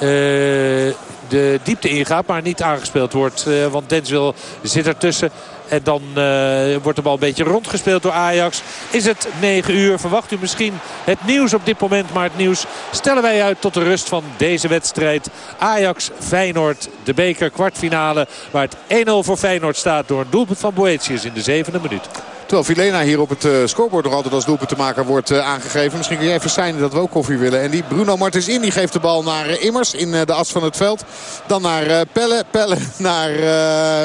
de diepte ingaat. Maar niet aangespeeld wordt. want Denswil zit ertussen. En dan uh, wordt de bal een beetje rondgespeeld door Ajax. Is het 9 uur. Verwacht u misschien het nieuws op dit moment. Maar het nieuws stellen wij uit tot de rust van deze wedstrijd. Ajax-Feyenoord, de beker kwartfinale. Waar het 1-0 voor Feyenoord staat door een doelpunt van Boetius in de zevende minuut. Terwijl Vilena hier op het uh, scorebord nog altijd als doelpunt te maken wordt uh, aangegeven. Misschien kun je even zijn dat we ook koffie willen. En die Bruno Martens in die geeft de bal naar uh, Immers in de as van het veld. Dan naar Pelle. Pelle naar...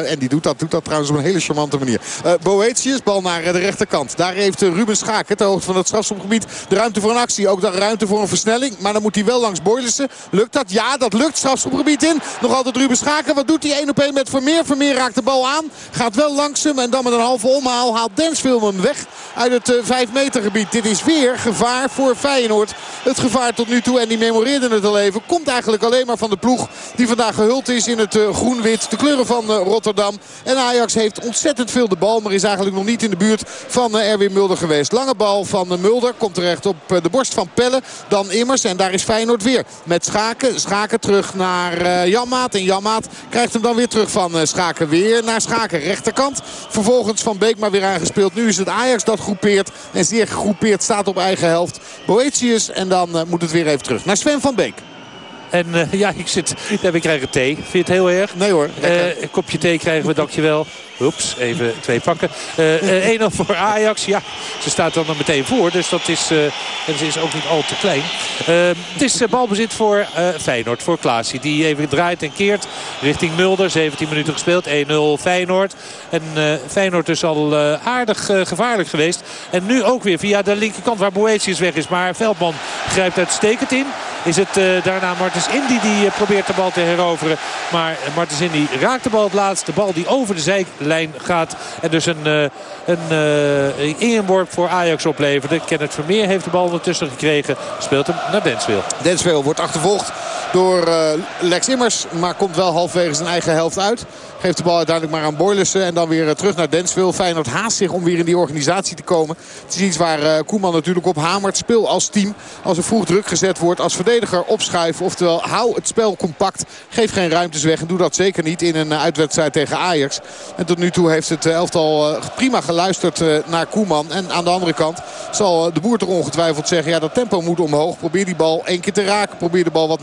en die doet dat, doet dat trouwens op een hele charmante manier. Boetius, bal naar de rechterkant. Daar heeft Ruben Schaak, het hoogte van het strafschopgebied, de ruimte voor een actie. Ook de ruimte voor een versnelling. Maar dan moet hij wel langs Boylissen. Lukt dat? Ja, dat lukt. Strafschopgebied in. Nog altijd Ruben Schaken. Wat doet hij 1 op 1 met Vermeer? Vermeer raakt de bal aan. Gaat wel langs hem. En dan met een halve omhaal haalt Densfilm hem weg uit het 5 eh, meter gebied. Dit is weer gevaar voor Feyenoord. Het gevaar tot nu toe, en die memoreerde het al even, komt eigenlijk alleen maar van de ploeg die vandaag gehuld is in het eh, groen-wit. De kleuren van eh, Rotterdam. En Ajax heeft ontzettend veel de bal, maar is eigenlijk nog niet in de buurt van Erwin Mulder geweest. Lange bal van Mulder komt terecht op de borst van Pelle. Dan Immers en daar is Feyenoord weer met Schaken. Schaken terug naar Janmaat. En Janmaat krijgt hem dan weer terug van Schaken weer naar Schaken. Rechterkant. Vervolgens van Beek maar weer aangespeeld. Nu is het Ajax dat groepeert. En zeer gegroepeerd staat op eigen helft. Boetius. En dan uh, moet het weer even terug naar Sven van Beek. En uh, ja, ik zit, ja, we krijgen thee. Vind je het heel erg? Nee hoor. Uh, een kopje thee krijgen we, dankjewel. Oeps, even twee pakken. Uh, uh, 1-0 voor Ajax. Ja, ze staat dan er meteen voor. Dus dat is, en ze is ook niet al te klein. het is balbezit voor Feyenoord, voor Klaasie. Die even draait en keert richting Mulder. 17 minuten gespeeld. 1-0 Feyenoord. En Feyenoord is al aardig gevaarlijk geweest. En nu ook weer via de linkerkant waar Boetius weg is. Maar Veldman grijpt uitstekend in. Is het daarna Martens Indy die probeert de bal te heroveren. Maar Martens Indy raakt de bal het laatst. De bal die over de zij lijn gaat. En dus een, uh, een inworp voor Ajax opleverde. Kenneth Vermeer heeft de bal ondertussen gekregen. Speelt hem naar Denswil. Denswil wordt achtervolgd door uh, Lex Immers. Maar komt wel halfwege zijn eigen helft uit. Geeft de bal uiteindelijk maar aan Boylussen. En dan weer terug naar Denswil. Feyenoord haast zich om weer in die organisatie te komen. Het is iets waar Koeman natuurlijk op hamert. Speel als team. Als er vroeg druk gezet wordt. Als verdediger opschuiven. Oftewel hou het spel compact. Geef geen ruimtes weg. En doe dat zeker niet in een uitwedstrijd tegen Ajax. En tot nu toe heeft het elftal prima geluisterd naar Koeman. En aan de andere kant zal de boer toch ongetwijfeld zeggen... ja, dat tempo moet omhoog. Probeer die bal één keer te raken. Probeer de bal wat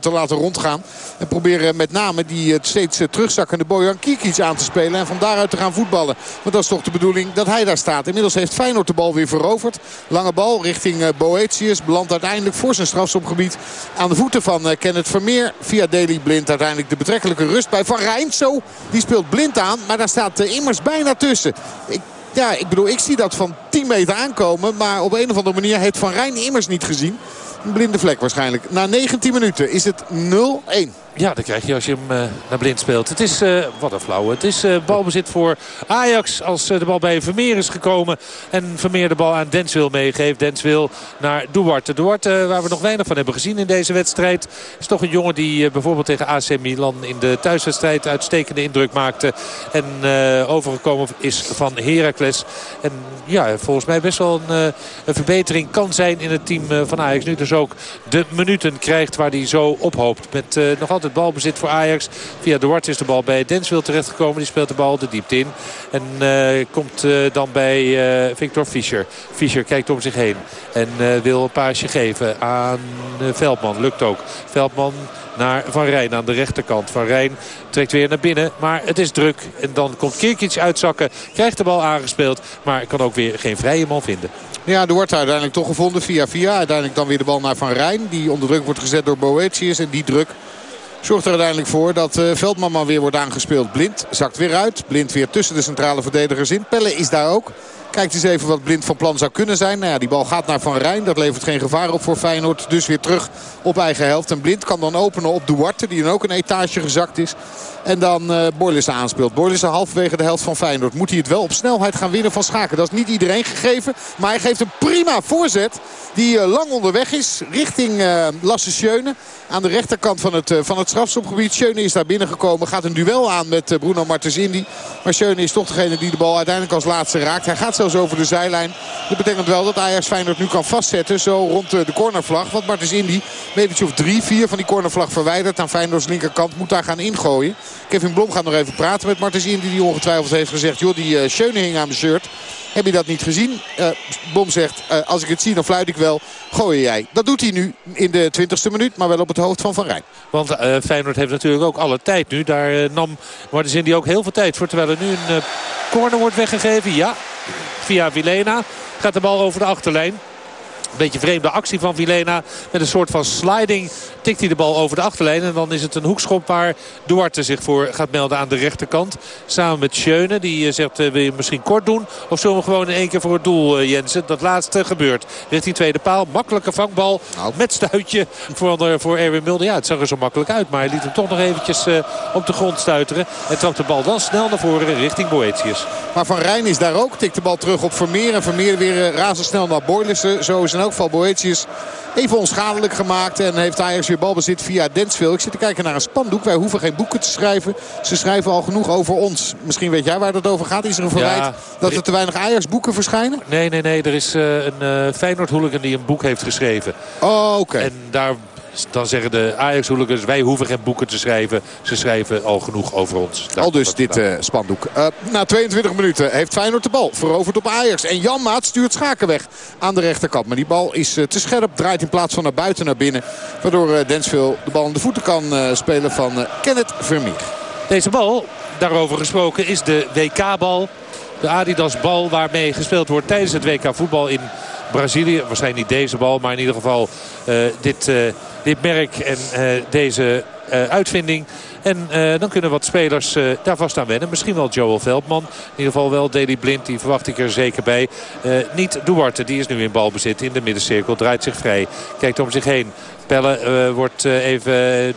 te laten rondgaan. En probeer met name die steeds terugzakkende Bojan Kikic aan te spelen. En van daaruit te gaan voetballen. Want dat is toch de bedoeling dat hij daar staat. Inmiddels heeft Feyenoord de bal weer veroverd. Lange bal richting Boetius. Belandt uiteindelijk voor zijn strafschopgebied aan de voeten van Kenneth Vermeer. Via Deli Blind uiteindelijk de betrekkelijke rust bij Van Rijn. Zo, die speelt blind aan. Maar daar staat immers bijna tussen. Ik ja, ik bedoel, ik zie dat van 10 meter aankomen. Maar op een of andere manier heeft Van Rijn immers niet gezien. Een blinde vlek waarschijnlijk. Na 19 minuten is het 0-1. Ja, dat krijg je als je hem uh, naar blind speelt. Het is, uh, wat een flauw. Het is uh, balbezit voor Ajax als de bal bij Vermeer is gekomen. En Vermeer de bal aan Denswil meegeeft. Denswil naar Duarte. Duarte, waar we nog weinig van hebben gezien in deze wedstrijd. Is toch een jongen die bijvoorbeeld tegen AC Milan in de thuiswedstrijd uitstekende indruk maakte. En overgekomen is van Heracles. En ja, volgens mij best wel een, een verbetering kan zijn in het team van Ajax. Nu dus ook de minuten krijgt waar hij zo ophoopt. Met nog altijd het balbezit voor Ajax. Via Duarte is de bal bij Denswil terechtgekomen. Die speelt de bal de diepte in. En uh, komt uh, dan bij uh, Victor Fischer. Fischer kijkt om zich heen. En wil een paasje geven aan Veldman. Lukt ook. Veldman naar Van Rijn aan de rechterkant. Van Rijn trekt weer naar binnen. Maar het is druk. En dan komt Kirkic uitzakken. Krijgt de bal aangespeeld. Maar kan ook weer geen vrije man vinden. Ja, er wordt uiteindelijk toch gevonden via via. Uiteindelijk dan weer de bal naar Van Rijn. Die onder druk wordt gezet door Boetius. En die druk Zorgt er uiteindelijk voor dat uh, Veldman maar weer wordt aangespeeld. Blind zakt weer uit. Blind weer tussen de centrale verdedigers in. Pelle is daar ook. Kijkt eens even wat Blind van plan zou kunnen zijn. Nou ja, die bal gaat naar Van Rijn. Dat levert geen gevaar op voor Feyenoord. Dus weer terug op eigen helft. En Blind kan dan openen op Duarte. Die dan ook een etage gezakt is. En dan uh, Borlissen aanspeelt. Borlissen halverwege de helft van Feyenoord. Moet hij het wel op snelheid gaan winnen van Schaken. Dat is niet iedereen gegeven. Maar hij geeft een prima voorzet. Die lang onderweg is richting Lasse Schöne. Aan de rechterkant van het, van het strafschopgebied. Schöne is daar binnengekomen. Gaat een duel aan met Bruno Martens Indy. Maar Schöne is toch degene die de bal uiteindelijk als laatste raakt. Hij gaat zelfs over de zijlijn. Dat betekent wel dat Ajax Feyenoord nu kan vastzetten. Zo rond de cornervlag. Want Martens Indy, metertje of drie, vier van die cornervlag verwijderd. Aan Feyenoords linkerkant moet daar gaan ingooien. Kevin Blom gaat nog even praten met Martens Indy. Die ongetwijfeld heeft gezegd. Joh, die uh, Schöne hing aan mijn shirt. Heb je dat niet gezien? Uh, Blom zegt, uh, als ik het zie dan fluit ik wel. Gooi jij. Dat doet hij nu in de 20ste minuut. Maar wel op het hoofd van Van Rijn. Want Feyenoord heeft natuurlijk ook alle tijd nu. Daar nam Martens Indy ook heel veel tijd voor. Terwijl er nu een corner wordt weggegeven. Ja, via Vilena. Gaat de bal over de achterlijn. Beetje vreemde actie van Vilena. Met een soort van sliding tikt hij de bal over de achterlijn. En dan is het een hoekschop waar Duarte zich voor gaat melden aan de rechterkant. Samen met Schöne. Die eh, zegt uh, wil je misschien kort doen. Of zullen we gewoon in één keer voor het doel uh, Jensen. Dat laatste gebeurt. Richting tweede paal. Makkelijke vangbal. Nou. Met stuitje voor, voor Erwin Mulder. Ja het zag er zo makkelijk uit. Maar hij liet hem toch nog eventjes uh, op de grond stuiteren. En trapt de bal dan snel naar voren richting Boetius. Maar Van Rijn is daar ook. Tikt de bal terug op Vermeer. En Vermeer weer razendsnel naar Boylissen. Zo is elk geval Boetius even onschadelijk gemaakt. En heeft Ajax weer balbezit via Densville. Ik zit te kijken naar een spandoek. Wij hoeven geen boeken te schrijven. Ze schrijven al genoeg over ons. Misschien weet jij waar dat over gaat. Is er een verwijt dat er te weinig Ajax boeken verschijnen? Nee, nee, nee. Er is uh, een uh, Feyenoord hooligan die een boek heeft geschreven. Oh, oké. En daar dan zeggen de Ajax-hooligans, wij hoeven geen boeken te schrijven. Ze schrijven al genoeg over ons. al dus dit uh, spandoek. Uh, na 22 minuten heeft Feyenoord de bal veroverd op Ajax. En Jan Maat stuurt Schaken weg aan de rechterkant. Maar die bal is uh, te scherp, draait in plaats van naar buiten naar binnen. Waardoor Densville de bal in de voeten kan spelen van Kenneth Vermeer. Deze bal, daarover gesproken, is de WK-bal. De Adidas-bal waarmee gespeeld wordt tijdens het WK voetbal in Brazilië. Waarschijnlijk niet deze bal, maar in ieder geval uh, dit, uh, dit merk en uh, deze uitvinding. En dan kunnen wat spelers daar vast aan wennen. Misschien wel Joel Veldman. In ieder geval wel Daley Blind. Die verwacht ik er zeker bij. Niet Duarte. Die is nu in balbezit in de middencirkel. Draait zich vrij. Kijkt om zich heen. Pelle uh, wordt uh, even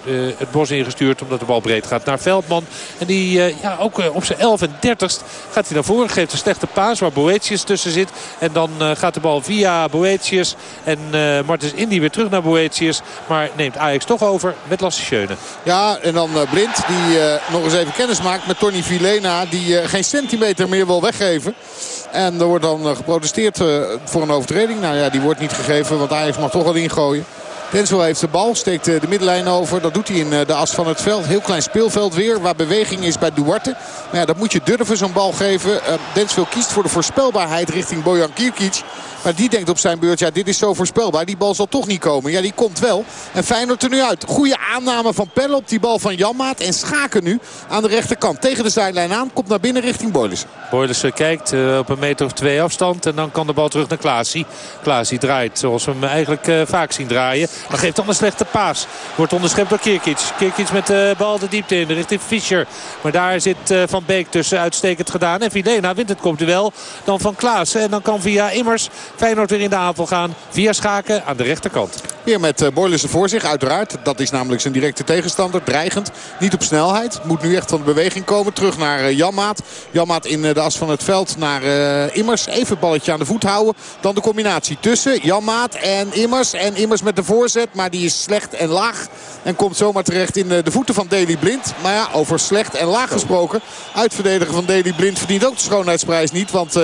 uh, het bos ingestuurd omdat de bal breed gaat naar Veldman. En die ja, ook op zijn 11 en 30 gaat hij naar voren. Geeft een slechte paas waar Boetius tussen zit. En dan gaat de bal via Boetius. En Martens Indy weer terug naar Boetius. Maar neemt Ajax toch over met Lasse. Ja, en dan Blind die nog eens even kennis maakt met Tony Vilena. Die geen centimeter meer wil weggeven. En er wordt dan geprotesteerd voor een overtreding. Nou ja, die wordt niet gegeven, want Ajax mag toch wel ingooien. Denzel heeft de bal, steekt de middenlijn over. Dat doet hij in de as van het veld. Heel klein speelveld weer, waar beweging is bij Duarte. Maar ja, dat moet je durven, zo'n bal geven. Uh, Densville kiest voor de voorspelbaarheid richting Bojan Kierkic. Maar die denkt op zijn beurt, ja dit is zo voorspelbaar. Die bal zal toch niet komen. Ja, die komt wel. En Feyenoord er nu uit. Goede aanname van Pelle op die bal van Janmaat. En Schaken nu aan de rechterkant. Tegen de zijlijn aan. Komt naar binnen richting Boylissen. Boylissen kijkt op een meter of twee afstand. En dan kan de bal terug naar Klaasie. Klaasie draait zoals we hem eigenlijk vaak zien draaien. Maar geeft dan een slechte paas. Wordt onderschept door Kirkic. Kirkic met de bal de diepte in richting Fischer. Maar daar zit uh, Van Beek tussen uitstekend gedaan. En Vilena wint het komt wel dan van Klaassen. En dan kan via Immers Feyenoord weer in de aanval gaan. Via Schaken aan de rechterkant. Weer met uh, Boylissen voor zich uiteraard. Dat is namelijk zijn directe tegenstander. Dreigend. Niet op snelheid. Moet nu echt van de beweging komen. Terug naar uh, Janmaat. Janmaat in de as van het veld naar Immers. Even het balletje aan de voet houden. Dan de combinatie tussen Janmaat en Immers. En Immers met de voorzet. Maar die is slecht en laag. En komt zomaar terecht in de voeten van Daley Blind. Maar ja, over slecht en laag gesproken. Uitverdediger van Daley Blind verdient ook de schoonheidsprijs niet. Want...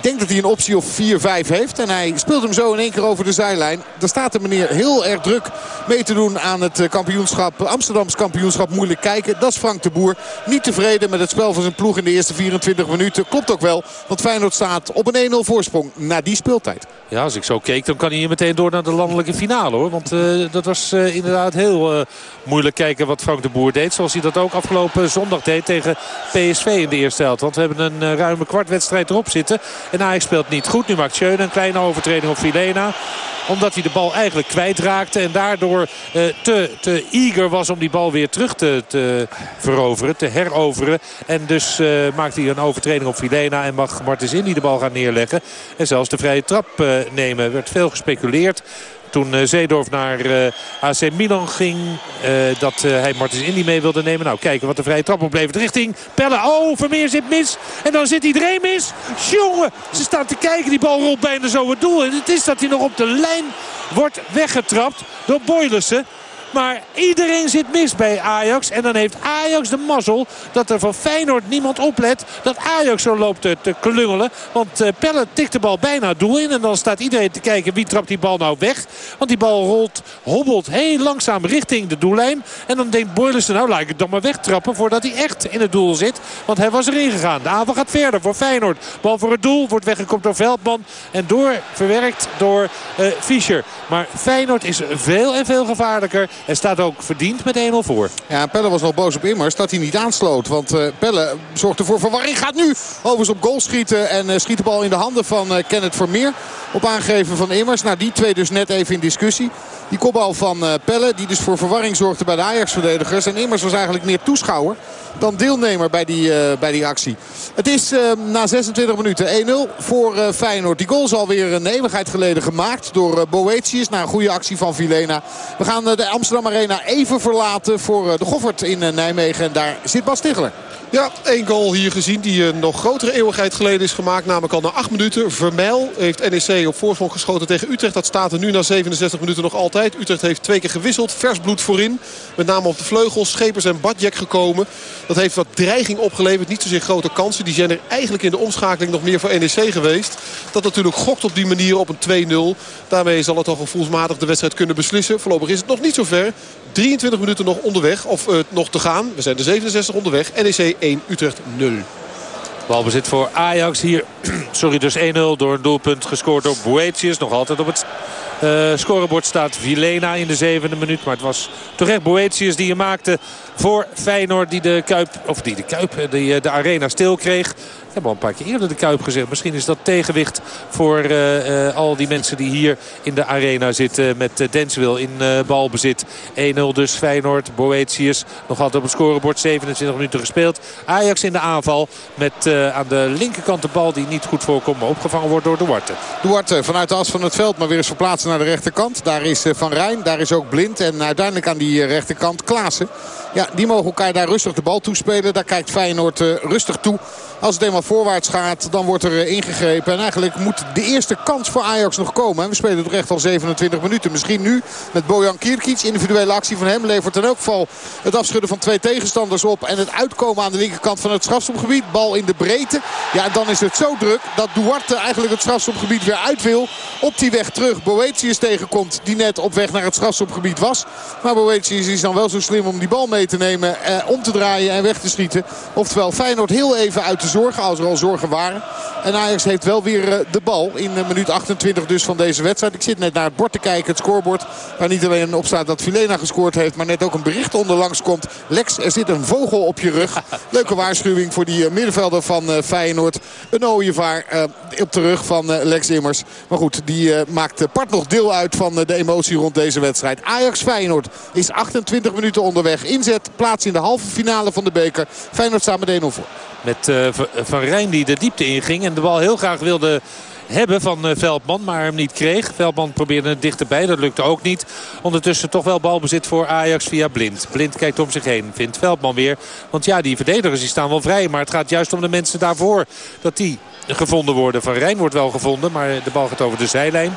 Ik denk dat hij een optie of 4-5 heeft. En hij speelt hem zo in één keer over de zijlijn. Daar staat de meneer heel erg druk mee te doen aan het kampioenschap. Amsterdams kampioenschap moeilijk kijken. Dat is Frank de Boer. Niet tevreden met het spel van zijn ploeg in de eerste 24 minuten. Klopt ook wel. Want Feyenoord staat op een 1-0 voorsprong na die speeltijd. Ja, als ik zo keek dan kan hij hier meteen door naar de landelijke finale hoor. Want uh, dat was uh, inderdaad heel moeilijk kijken wat Frank de Boer deed. Zoals hij dat ook afgelopen zondag deed tegen PSV in de eerste helft. Want we hebben een ruime kwartwedstrijd erop zitten. En Ajax speelt niet goed. Nu maakt Schöne een kleine overtreding op Filena omdat hij de bal eigenlijk kwijtraakte. En daardoor uh, te, te eager was om die bal weer terug te, te veroveren. Te heroveren. En dus uh, maakt hij een overtreding op Vilena. En mag Martens Indy de bal gaan neerleggen. En zelfs de vrije trap uh, nemen. Er werd veel gespeculeerd toen uh, Zeedorf naar uh, AC Milan ging. Uh, dat hij Martins Indy mee wilde nemen. Nou, kijken wat de vrije trap oplevert. Richting Pelle. Oh, Vermeer zit mis. En dan zit iedereen mis. Jongen, ze staan te kijken. Die bal rolt bijna zo het doel. En het is dat hij nog op de lijn wordt weggetrapt door Boylissen. Maar iedereen zit mis bij Ajax. En dan heeft Ajax de mazzel dat er van Feyenoord niemand oplet. Dat Ajax zo loopt te, klungelen. Want uh, Pelle tikt de bal bijna doel in. En dan staat iedereen te kijken wie trapt die bal nou weg. Want die bal rolt, hobbelt heel langzaam richting de doellijn. En dan denkt Boylissen, nou laat ik het dan maar wegtrappen voordat hij echt in het doel zit. Want hij was erin gegaan. De aanval gaat verder voor Feyenoord. Bal voor het doel, wordt weggekomen door Veldman. En door, verwerkt door uh, Fischer. Maar Feyenoord is veel en veel gevaarlijker. En staat ook verdiend met 1-0 voor. Ja, Pelle was nog boos op Immers dat hij niet aansloot. Want uh, Pelle zorgde voor verwarring. Gaat nu overigens op goal schieten. En uh, schiet de bal in de handen van uh, Kenneth Vermeer. Op aangeven van Immers. Nou, die twee dus net even in discussie. Die kopbal van Pelle, die dus voor verwarring zorgde bij de Ajax-verdedigers. En Immers was eigenlijk meer toeschouwer dan deelnemer bij die, bij die actie. Het is na 26 minuten 1-0 voor Feyenoord. Die goal is alweer een eeuwigheid geleden gemaakt door Boetius. Na een goede actie van Vilena. We gaan de Amsterdam Arena even verlaten voor de Goffert in Nijmegen. En daar zit Bas Tichler. Ja, één goal hier gezien die een nog grotere eeuwigheid geleden is gemaakt. Namelijk al na 8 minuten. Vermeil heeft NEC op voorsprong geschoten tegen Utrecht. Dat staat er nu na 67 minuten nog altijd. Utrecht heeft twee keer gewisseld. Vers bloed voorin. Met name op de vleugels. Schepers en Badjek gekomen. Dat heeft wat dreiging opgeleverd. Niet zozeer grote kansen. Die zijn er eigenlijk in de omschakeling nog meer voor NEC geweest. Dat natuurlijk gokt op die manier op een 2-0. Daarmee zal het al gevoelsmatig de wedstrijd kunnen beslissen. Voorlopig is het nog niet zo ver. 23 minuten nog onderweg. Of uh, nog te gaan. We zijn de 67 onderweg. NEC 1, Utrecht 0. Balbezit voor Ajax hier. Sorry, dus 1-0 door een doelpunt gescoord door Boetius. Nog altijd op het uh, scorebord staat Vilena in de zevende minuut. Maar het was toch echt Boetius die je maakte voor Feyenoord. Die de Kuip, of die de Kuip, die de arena stil kreeg. Heb al een paar keer eerder de Kuip gezegd. Misschien is dat tegenwicht voor uh, uh, al die mensen die hier in de arena zitten. Met uh, Denswil in balbezit. 1-0 dus Feyenoord. Boetius nog altijd op het scorebord. 27 minuten gespeeld. Ajax in de aanval. Met aan de linkerkant de bal die niet goed voorkomt. Maar opgevangen wordt door Duarte. Duarte vanuit de as van het veld. Maar weer eens verplaatst naar de rechterkant. Daar is Van Rijn. Daar is ook Blind. En uiteindelijk aan die rechterkant Klaassen. Ja, die mogen elkaar daar rustig de bal toespelen. Daar kijkt Feyenoord rustig toe. Als het eenmaal voorwaarts gaat, dan wordt er eh, ingegrepen. En eigenlijk moet de eerste kans voor Ajax nog komen. En we spelen toch echt al 27 minuten. Misschien nu met Bojan Kirkic. Individuele actie van hem levert in elk geval het afschudden van twee tegenstanders op. En het uitkomen aan de linkerkant van het strafschopgebied. Bal in de breedte. Ja, dan is het zo druk dat Duarte eigenlijk het strafschopgebied weer uit wil. Op die weg terug Boetius tegenkomt. Die net op weg naar het strafschopgebied was. Maar Boetius is dan wel zo slim om die bal mee te nemen. Eh, om te draaien en weg te schieten. Oftewel Feyenoord heel even uit de zorgen als er al zorgen waren. En Ajax heeft wel weer eh, de bal in eh, minuut 28 dus van deze wedstrijd. Ik zit net naar het bord te kijken, het scorebord. Waar niet alleen op staat dat Filena gescoord heeft. Maar net ook een bericht onderlangs komt. Lex, er zit een vogel op je rug. Leuke waarschuwing voor die middenvelder van Feyenoord. Een ooievaar op de rug van Lex Immers. Maar goed, die maakt part nog deel uit van de emotie rond deze wedstrijd. Ajax-Feyenoord is 28 minuten onderweg. Plaats in de halve finale van de beker. Feyenoord staat met 1-0 voor. Met uh, Van Rijn die de diepte inging en de bal heel graag wilde hebben van uh, Veldman, maar hem niet kreeg. Veldman probeerde het dichterbij, dat lukte ook niet. Ondertussen toch wel balbezit voor Ajax via Blind. Blind kijkt om zich heen, vindt Veldman weer. Want ja, die verdedigers die staan wel vrij, maar het gaat juist om de mensen daarvoor. Dat die gevonden worden. Van Rijn wordt wel gevonden, maar de bal gaat over de zijlijn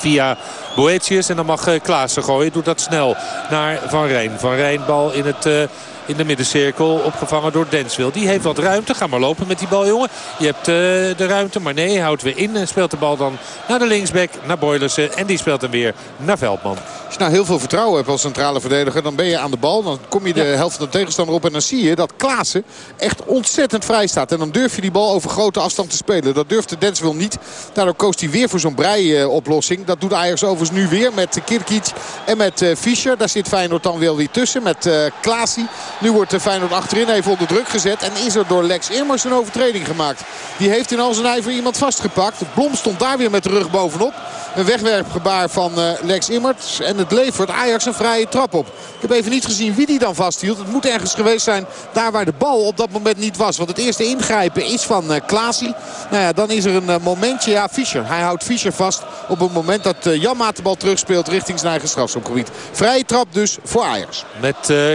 via Boetius. En dan mag uh, Klaassen gooien. Doet dat snel naar Van Rijn. Van Rijn bal in het... Uh, in de middencirkel. Opgevangen door Denswil. Die heeft wat ruimte. Ga maar lopen met die bal, jongen. Je hebt uh, de ruimte, maar nee, houdt weer in. En speelt de bal dan naar de linksback, naar Boylissen. En die speelt hem weer naar Veldman. Als je nou heel veel vertrouwen hebt als centrale verdediger... dan ben je aan de bal. Dan kom je de helft van de tegenstander op. En dan zie je dat Klaassen echt ontzettend vrij staat. En dan durf je die bal over grote afstand te spelen. Dat durfde Denswil niet. Daardoor koos hij weer voor zo'n brei-oplossing. Dat doet Ajax overigens nu weer met Kirkic en met uh, Fischer. Daar zit Feyenoord dan wel weer tussen met uh, Klaasie. Nu wordt Feyenoord achterin even onder druk gezet. En is er door Lex Immers een overtreding gemaakt. Die heeft in al zijn ijver iemand vastgepakt. Blom stond daar weer met de rug bovenop. Een wegwerpgebaar van Lex Immert. En het levert Ajax een vrije trap op. Ik heb even niet gezien wie die dan vasthield. Het moet ergens geweest zijn daar waar de bal op dat moment niet was. Want het eerste ingrijpen is van uh, Klaasie. Nou ja, dan is er een momentje. Ja, Fischer. Hij houdt Fischer vast op het moment dat Jan Maat de bal terugspeelt richting zijn eigen strafschopgebied. Vrije trap dus voor Ajax. Met... Uh...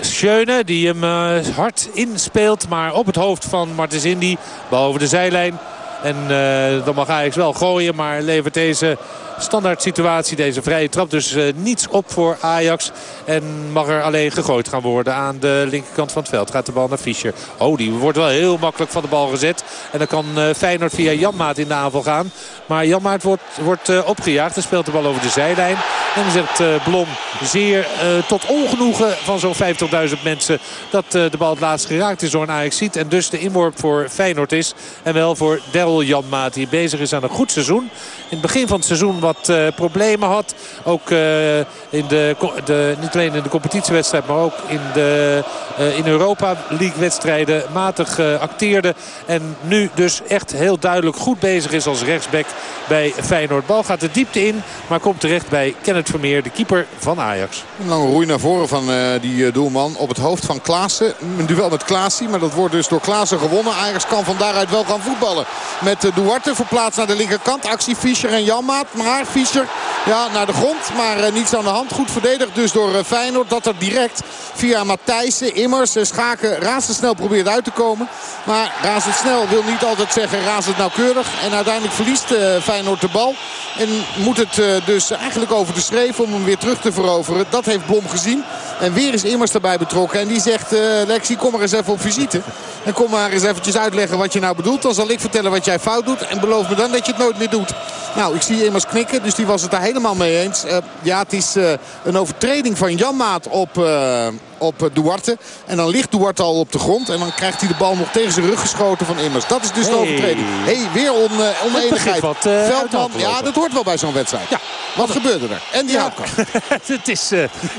Schöne die hem uh, hard inspeelt. Maar op het hoofd van Martens Indy. Bal de zijlijn. En uh, dan mag Ajax wel gooien. Maar levert deze standaard situatie. Deze vrije trap dus uh, niets op voor Ajax. En mag er alleen gegooid gaan worden aan de linkerkant van het veld. Gaat de bal naar Fischer. Oh, die wordt wel heel makkelijk van de bal gezet. En dan kan uh, Feyenoord via Janmaat in de aanval gaan. Maar Janmaat wordt, wordt opgejaagd. En speelt de bal over de zijlijn. En zegt Blom zeer tot ongenoegen van zo'n 50.000 mensen... dat de bal het laatst geraakt is door een Ajax ziet. En dus de inworp voor Feyenoord is. En wel voor Daryl Janmaat die bezig is aan een goed seizoen. In het begin van het seizoen wat uh, problemen had. Ook uh, in de, de, niet alleen in de competitiewedstrijd, maar ook in de uh, in Europa League wedstrijden matig acteerde. En nu dus echt heel duidelijk goed bezig is als rechtsback bij Feyenoord. Bal gaat de diepte in, maar komt terecht bij Kenneth Vermeer, de keeper van Ajax. Een lange roei naar voren van die doelman op het hoofd van Klaassen. Een duel met Klaasie, maar dat wordt dus door Klaassen gewonnen. Ajax kan van daaruit wel gaan voetballen. Met Duarte verplaatst naar de linkerkant. Actie Fischer en Janmaat. Maar Fischer ja, naar de grond. Maar uh, niets aan de hand. Goed verdedigd dus door uh, Feyenoord. Dat er direct via Matthijssen, Immers en Schaken razendsnel probeert uit te komen. Maar razendsnel wil niet altijd zeggen razend nauwkeurig. En uiteindelijk verliest uh, Feyenoord de bal. En moet het dus eigenlijk over de schreef om hem weer terug te veroveren. Dat heeft Blom gezien. En weer is Immers erbij betrokken. En die zegt, Lexi kom maar eens even op visite. En kom maar eens eventjes uitleggen wat je nou bedoelt. Dan zal ik vertellen wat jij fout doet. En beloof me dan dat je het nooit meer doet. Nou, ik zie Immers knikken. Dus die was het daar helemaal mee eens. Uh, ja, het is uh, een overtreding van Janmaat op, uh, op Duarte. En dan ligt Duarte al op de grond. En dan krijgt hij de bal nog tegen zijn rug geschoten van Immers. Dat is dus hey. de overtreding. hey, weer on, oneenigheid. Wat, Veldman, ja, dat hoort wel bij zo'n wedstrijd. Ja. Wat gebeurde er? En die ja. Het is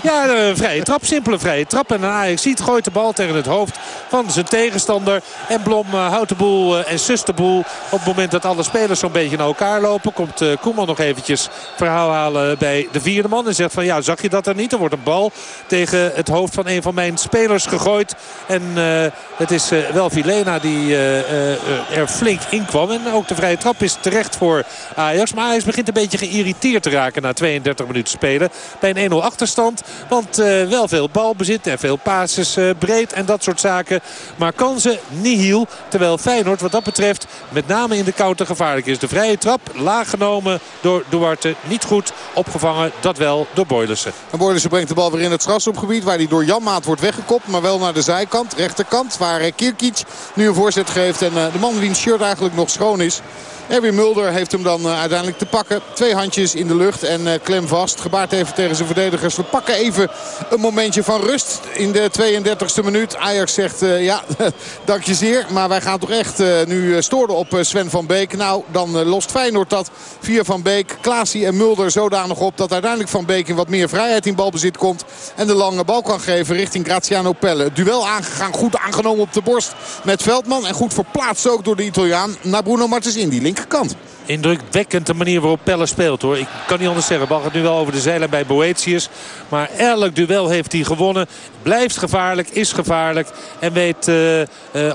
ja, een vrije trap. Simpele vrije trap. En Ajax ziet gooit de bal tegen het hoofd van zijn tegenstander. En Blom houdt de boel en sust de boel. Op het moment dat alle spelers zo'n beetje naar elkaar lopen. Komt Koeman nog eventjes verhaal halen bij de vierde man. En zegt van ja, zag je dat er niet? Er wordt een bal tegen het hoofd van een van mijn spelers gegooid. En uh, het is uh, wel Vilena die uh, er flink in kwam. En ook de vrije trap is terecht voor Ajax. Maar Ajax begint een beetje geïrriteerd te raken na 32 minuten spelen. Bij een 1-0 achterstand. Want wel veel balbezit en veel passes breed en dat soort zaken. Maar kansen nihil. Terwijl Feyenoord wat dat betreft met name in de counter gevaarlijk is. De vrije trap laag genomen door Duarte. Niet goed opgevangen. Dat wel door Boylissen. En Boylissen brengt de bal weer in het strafschopgebied. Waar hij door Janmaat wordt weggekopt. Maar wel naar de zijkant. Rechterkant. Waar Kirkic nu een voorzet geeft. En de man wiens shirt eigenlijk nog schoon is. Erwin Mulder heeft hem dan uiteindelijk te pakken. Twee handjes in de lucht en klem vast. Gebaard even tegen zijn verdedigers. We pakken even een momentje van rust in de 32e minuut. Ajax zegt uh, ja, dank je zeer. Maar wij gaan toch echt nu stoorden op Sven van Beek. Nou, dan lost Feyenoord dat via Van Beek, Klaasie en Mulder zodanig op... dat uiteindelijk Van Beek in wat meer vrijheid in balbezit komt. En de lange bal kan geven richting Graziano Pelle. Duel aangegaan, goed aangenomen op de borst met Veldman. En goed verplaatst ook door de Italiaan naar Bruno Martens in die linkerkant indrukwekkend de manier waarop Pelle speelt hoor. Ik kan niet anders zeggen. Bal gaat nu wel over de zeilen bij Boetius. Maar elk duel heeft hij gewonnen. Blijft gevaarlijk, is gevaarlijk. En weet uh, uh,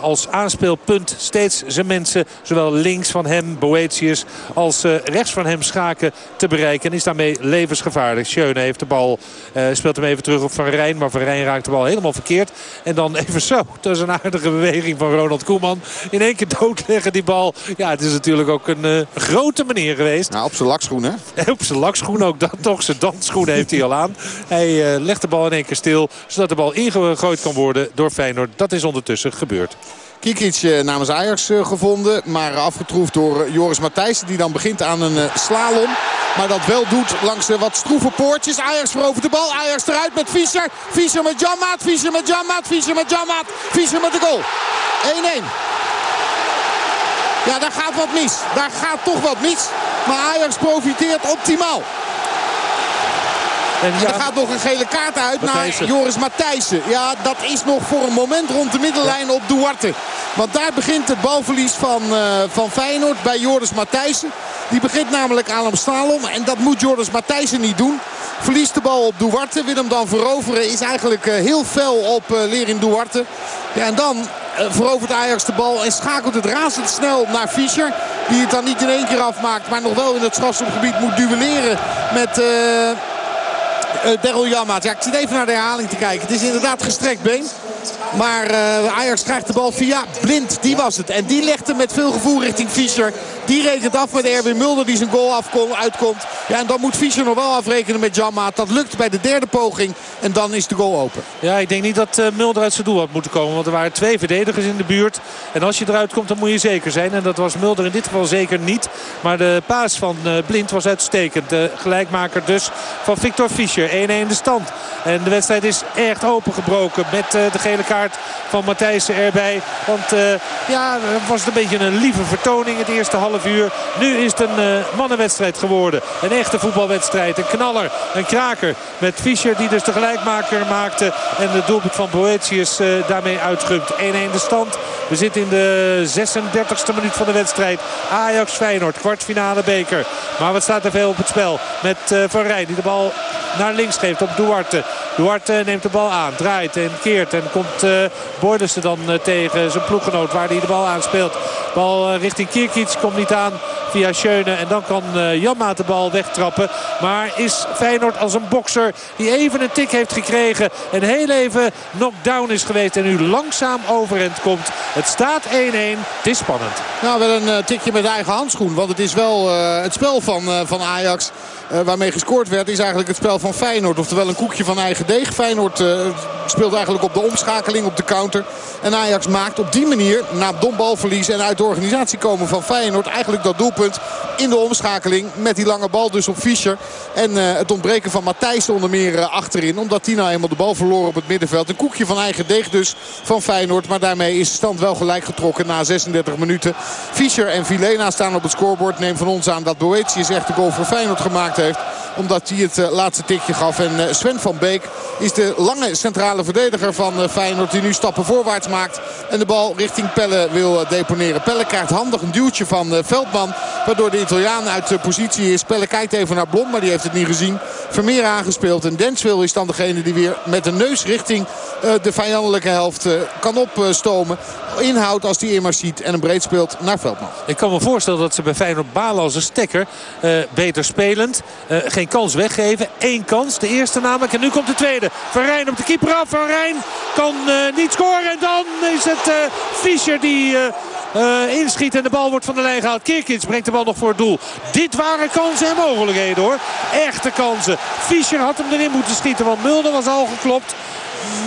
als aanspeelpunt steeds zijn mensen. Zowel links van hem, Boetius, als uh, rechts van hem Schaken te bereiken. En is daarmee levensgevaarlijk. Schöne heeft de bal, speelt hem even terug op Van Rijn. Maar Van Rijn raakt de bal helemaal verkeerd. En dan even zo. Dat is een aardige beweging van Ronald Koeman. In één keer doodleggen die bal. Ja, het is natuurlijk ook een grote meneer geweest. Nou, op zijn lakschoen hè? op zijn lakschoen ook dat toch. Zijn dansschoen heeft hij al aan. Hij uh, legt de bal in één keer stil. Zodat de bal ingegooid kan worden door Feyenoord. Dat is ondertussen gebeurd. Kikic uh, namens Ajax gevonden. Maar afgetroefd door Joris Matthijssen. Die dan begint aan een slalom. Maar dat wel doet langs wat stroeve poortjes. Ajax verovert de bal. Ajax eruit met Fischer. Fischer met Janmaat. Fischer met Janmaat. Fischer met Janmaat. Fischer met de goal. 1-1. Ja, daar gaat wat mis. Daar gaat toch wat mis. Maar Ajax profiteert optimaal. En, ja, er gaat nog een gele kaart uit naar Joris Matthijssen. Ja, dat is nog voor een moment rond de middenlijn op Duarte. Want daar begint het balverlies van, uh, van Feyenoord bij Joris Matthijssen. Die begint namelijk aan hem slalom. En dat moet Jordans Matthijssen niet doen. Verliest de bal op Duarte. Wil hem dan veroveren. Is eigenlijk heel fel op Lerin Duarte. Ja, en dan verovert Ajax de bal en schakelt het razendsnel naar Fischer. Die het dan niet in één keer afmaakt. Maar nog wel in het strafschopgebied moet duelleren met... Uh, Daryl Jammaat. Ja, ik zit even naar de herhaling te kijken. Het is inderdaad gestrekt been. Maar uh, Ajax krijgt de bal via Blind. Die was het. En die legt hem met veel gevoel richting Fischer. Die rekent af met Erwin Mulder die zijn goal afkomt, uitkomt. Ja, en dan moet Fischer nog wel afrekenen met Janmaat. Dat lukt bij de derde poging. En dan is de goal open. Ja, ik denk niet dat uh, Mulder uit zijn doel had moeten komen. Want er waren twee verdedigers in de buurt. En als je eruit komt, dan moet je zeker zijn. En dat was Mulder in dit geval zeker niet. Maar de paas van uh, Blind was uitstekend. De gelijkmaker dus van Victor Fischer. 1-1 de stand. En de wedstrijd is echt opengebroken met de gele kaart van Matthijssen erbij. Want uh, ja, was het een beetje een lieve vertoning het eerste half uur. Nu is het een uh, mannenwedstrijd geworden. Een echte voetbalwedstrijd. Een knaller, een kraker met Fischer die dus de gelijkmaker maakte. En de doelpunt van Boetius uh, daarmee uitgumt. 1-1 de stand. We zitten in de 36e minuut van de wedstrijd. Ajax Feyenoord, kwartfinale beker. Maar wat staat er veel op het spel met Van Rijn die de bal naar links geeft op Duarte. Duarte neemt de bal aan, draait en keert en komt uh, Boylissen dan uh, tegen zijn ploeggenoot waar hij de bal aanspeelt. Bal uh, richting Kierkic komt niet aan via Schöne en dan kan uh, Janmaat de bal wegtrappen. Maar is Feyenoord als een bokser die even een tik heeft gekregen en heel even knockdown is geweest en nu langzaam overend komt. Het staat 1-1, het is spannend. Nou, wel een tikje met eigen handschoen, want het is wel het spel van, van Ajax. Uh, waarmee gescoord werd is eigenlijk het spel van Feyenoord. Oftewel een koekje van eigen deeg. Feyenoord uh, speelt eigenlijk op de omschakeling, op de counter. En Ajax maakt op die manier, na dombalverlies en uit de organisatie komen van Feyenoord... eigenlijk dat doelpunt in de omschakeling met die lange bal dus op Fischer. En uh, het ontbreken van Matthijs onder meer achterin. Omdat die nou eenmaal de bal verloren op het middenveld. Een koekje van eigen deeg dus van Feyenoord. Maar daarmee is de stand wel gelijk getrokken na 36 minuten. Fischer en Vilena staan op het scorebord. Neem van ons aan dat Boetius echt de goal voor Feyenoord gemaakt heeft. Omdat hij het laatste tikje gaf. En Sven van Beek is de lange centrale verdediger van Feyenoord. Die nu stappen voorwaarts maakt. En de bal richting Pelle wil deponeren. Pelle krijgt handig een duwtje van Veldman. Waardoor de Italiaan uit de positie is. Pelle kijkt even naar Blom. Maar die heeft het niet gezien. Vermeer aangespeeld. En Denswil is dan degene die weer met de neus richting de vijandelijke helft kan opstomen. Inhoud als die immers ziet. En een breed speelt naar Veldman. Ik kan me voorstellen dat ze bij Feyenoord balen als een stekker. Beter spelend. Uh, geen kans weggeven. Eén kans. De eerste namelijk. En nu komt de tweede. Van Rijn op de keeper af. Van Rijn kan uh, niet scoren. En dan is het Fischer die... Uh, inschiet en de bal wordt van de lijn gehaald. Kirkins brengt de bal nog voor het doel. Dit waren kansen en mogelijkheden hoor. Echte kansen. Fischer had hem erin moeten schieten, want Mulder was al geklopt.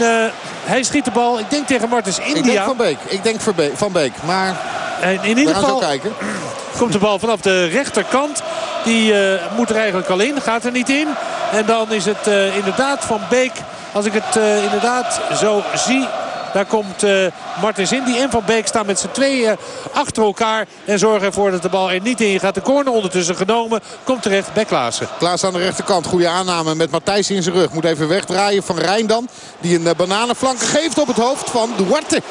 Uh, hij schiet de bal, ik denk tegen Martens India. Ik denk Van Beek, ik denk Van Beek. Maar en in ieder geval kijken. komt de bal vanaf de rechterkant. Die uh, moet er eigenlijk al in, gaat er niet in. En dan is het uh, inderdaad Van Beek, als ik het uh, inderdaad zo zie... Daar komt uh, Martens Indy en Van Beek staan met z'n tweeën achter elkaar. En zorgen ervoor dat de bal er niet in gaat. De corner ondertussen genomen. Komt terecht bij Klaassen. Klaas aan de rechterkant. Goede aanname met Matthijs in zijn rug. Moet even wegdraaien van Rijn dan. Die een bananenflank geeft op het hoofd van Duarte.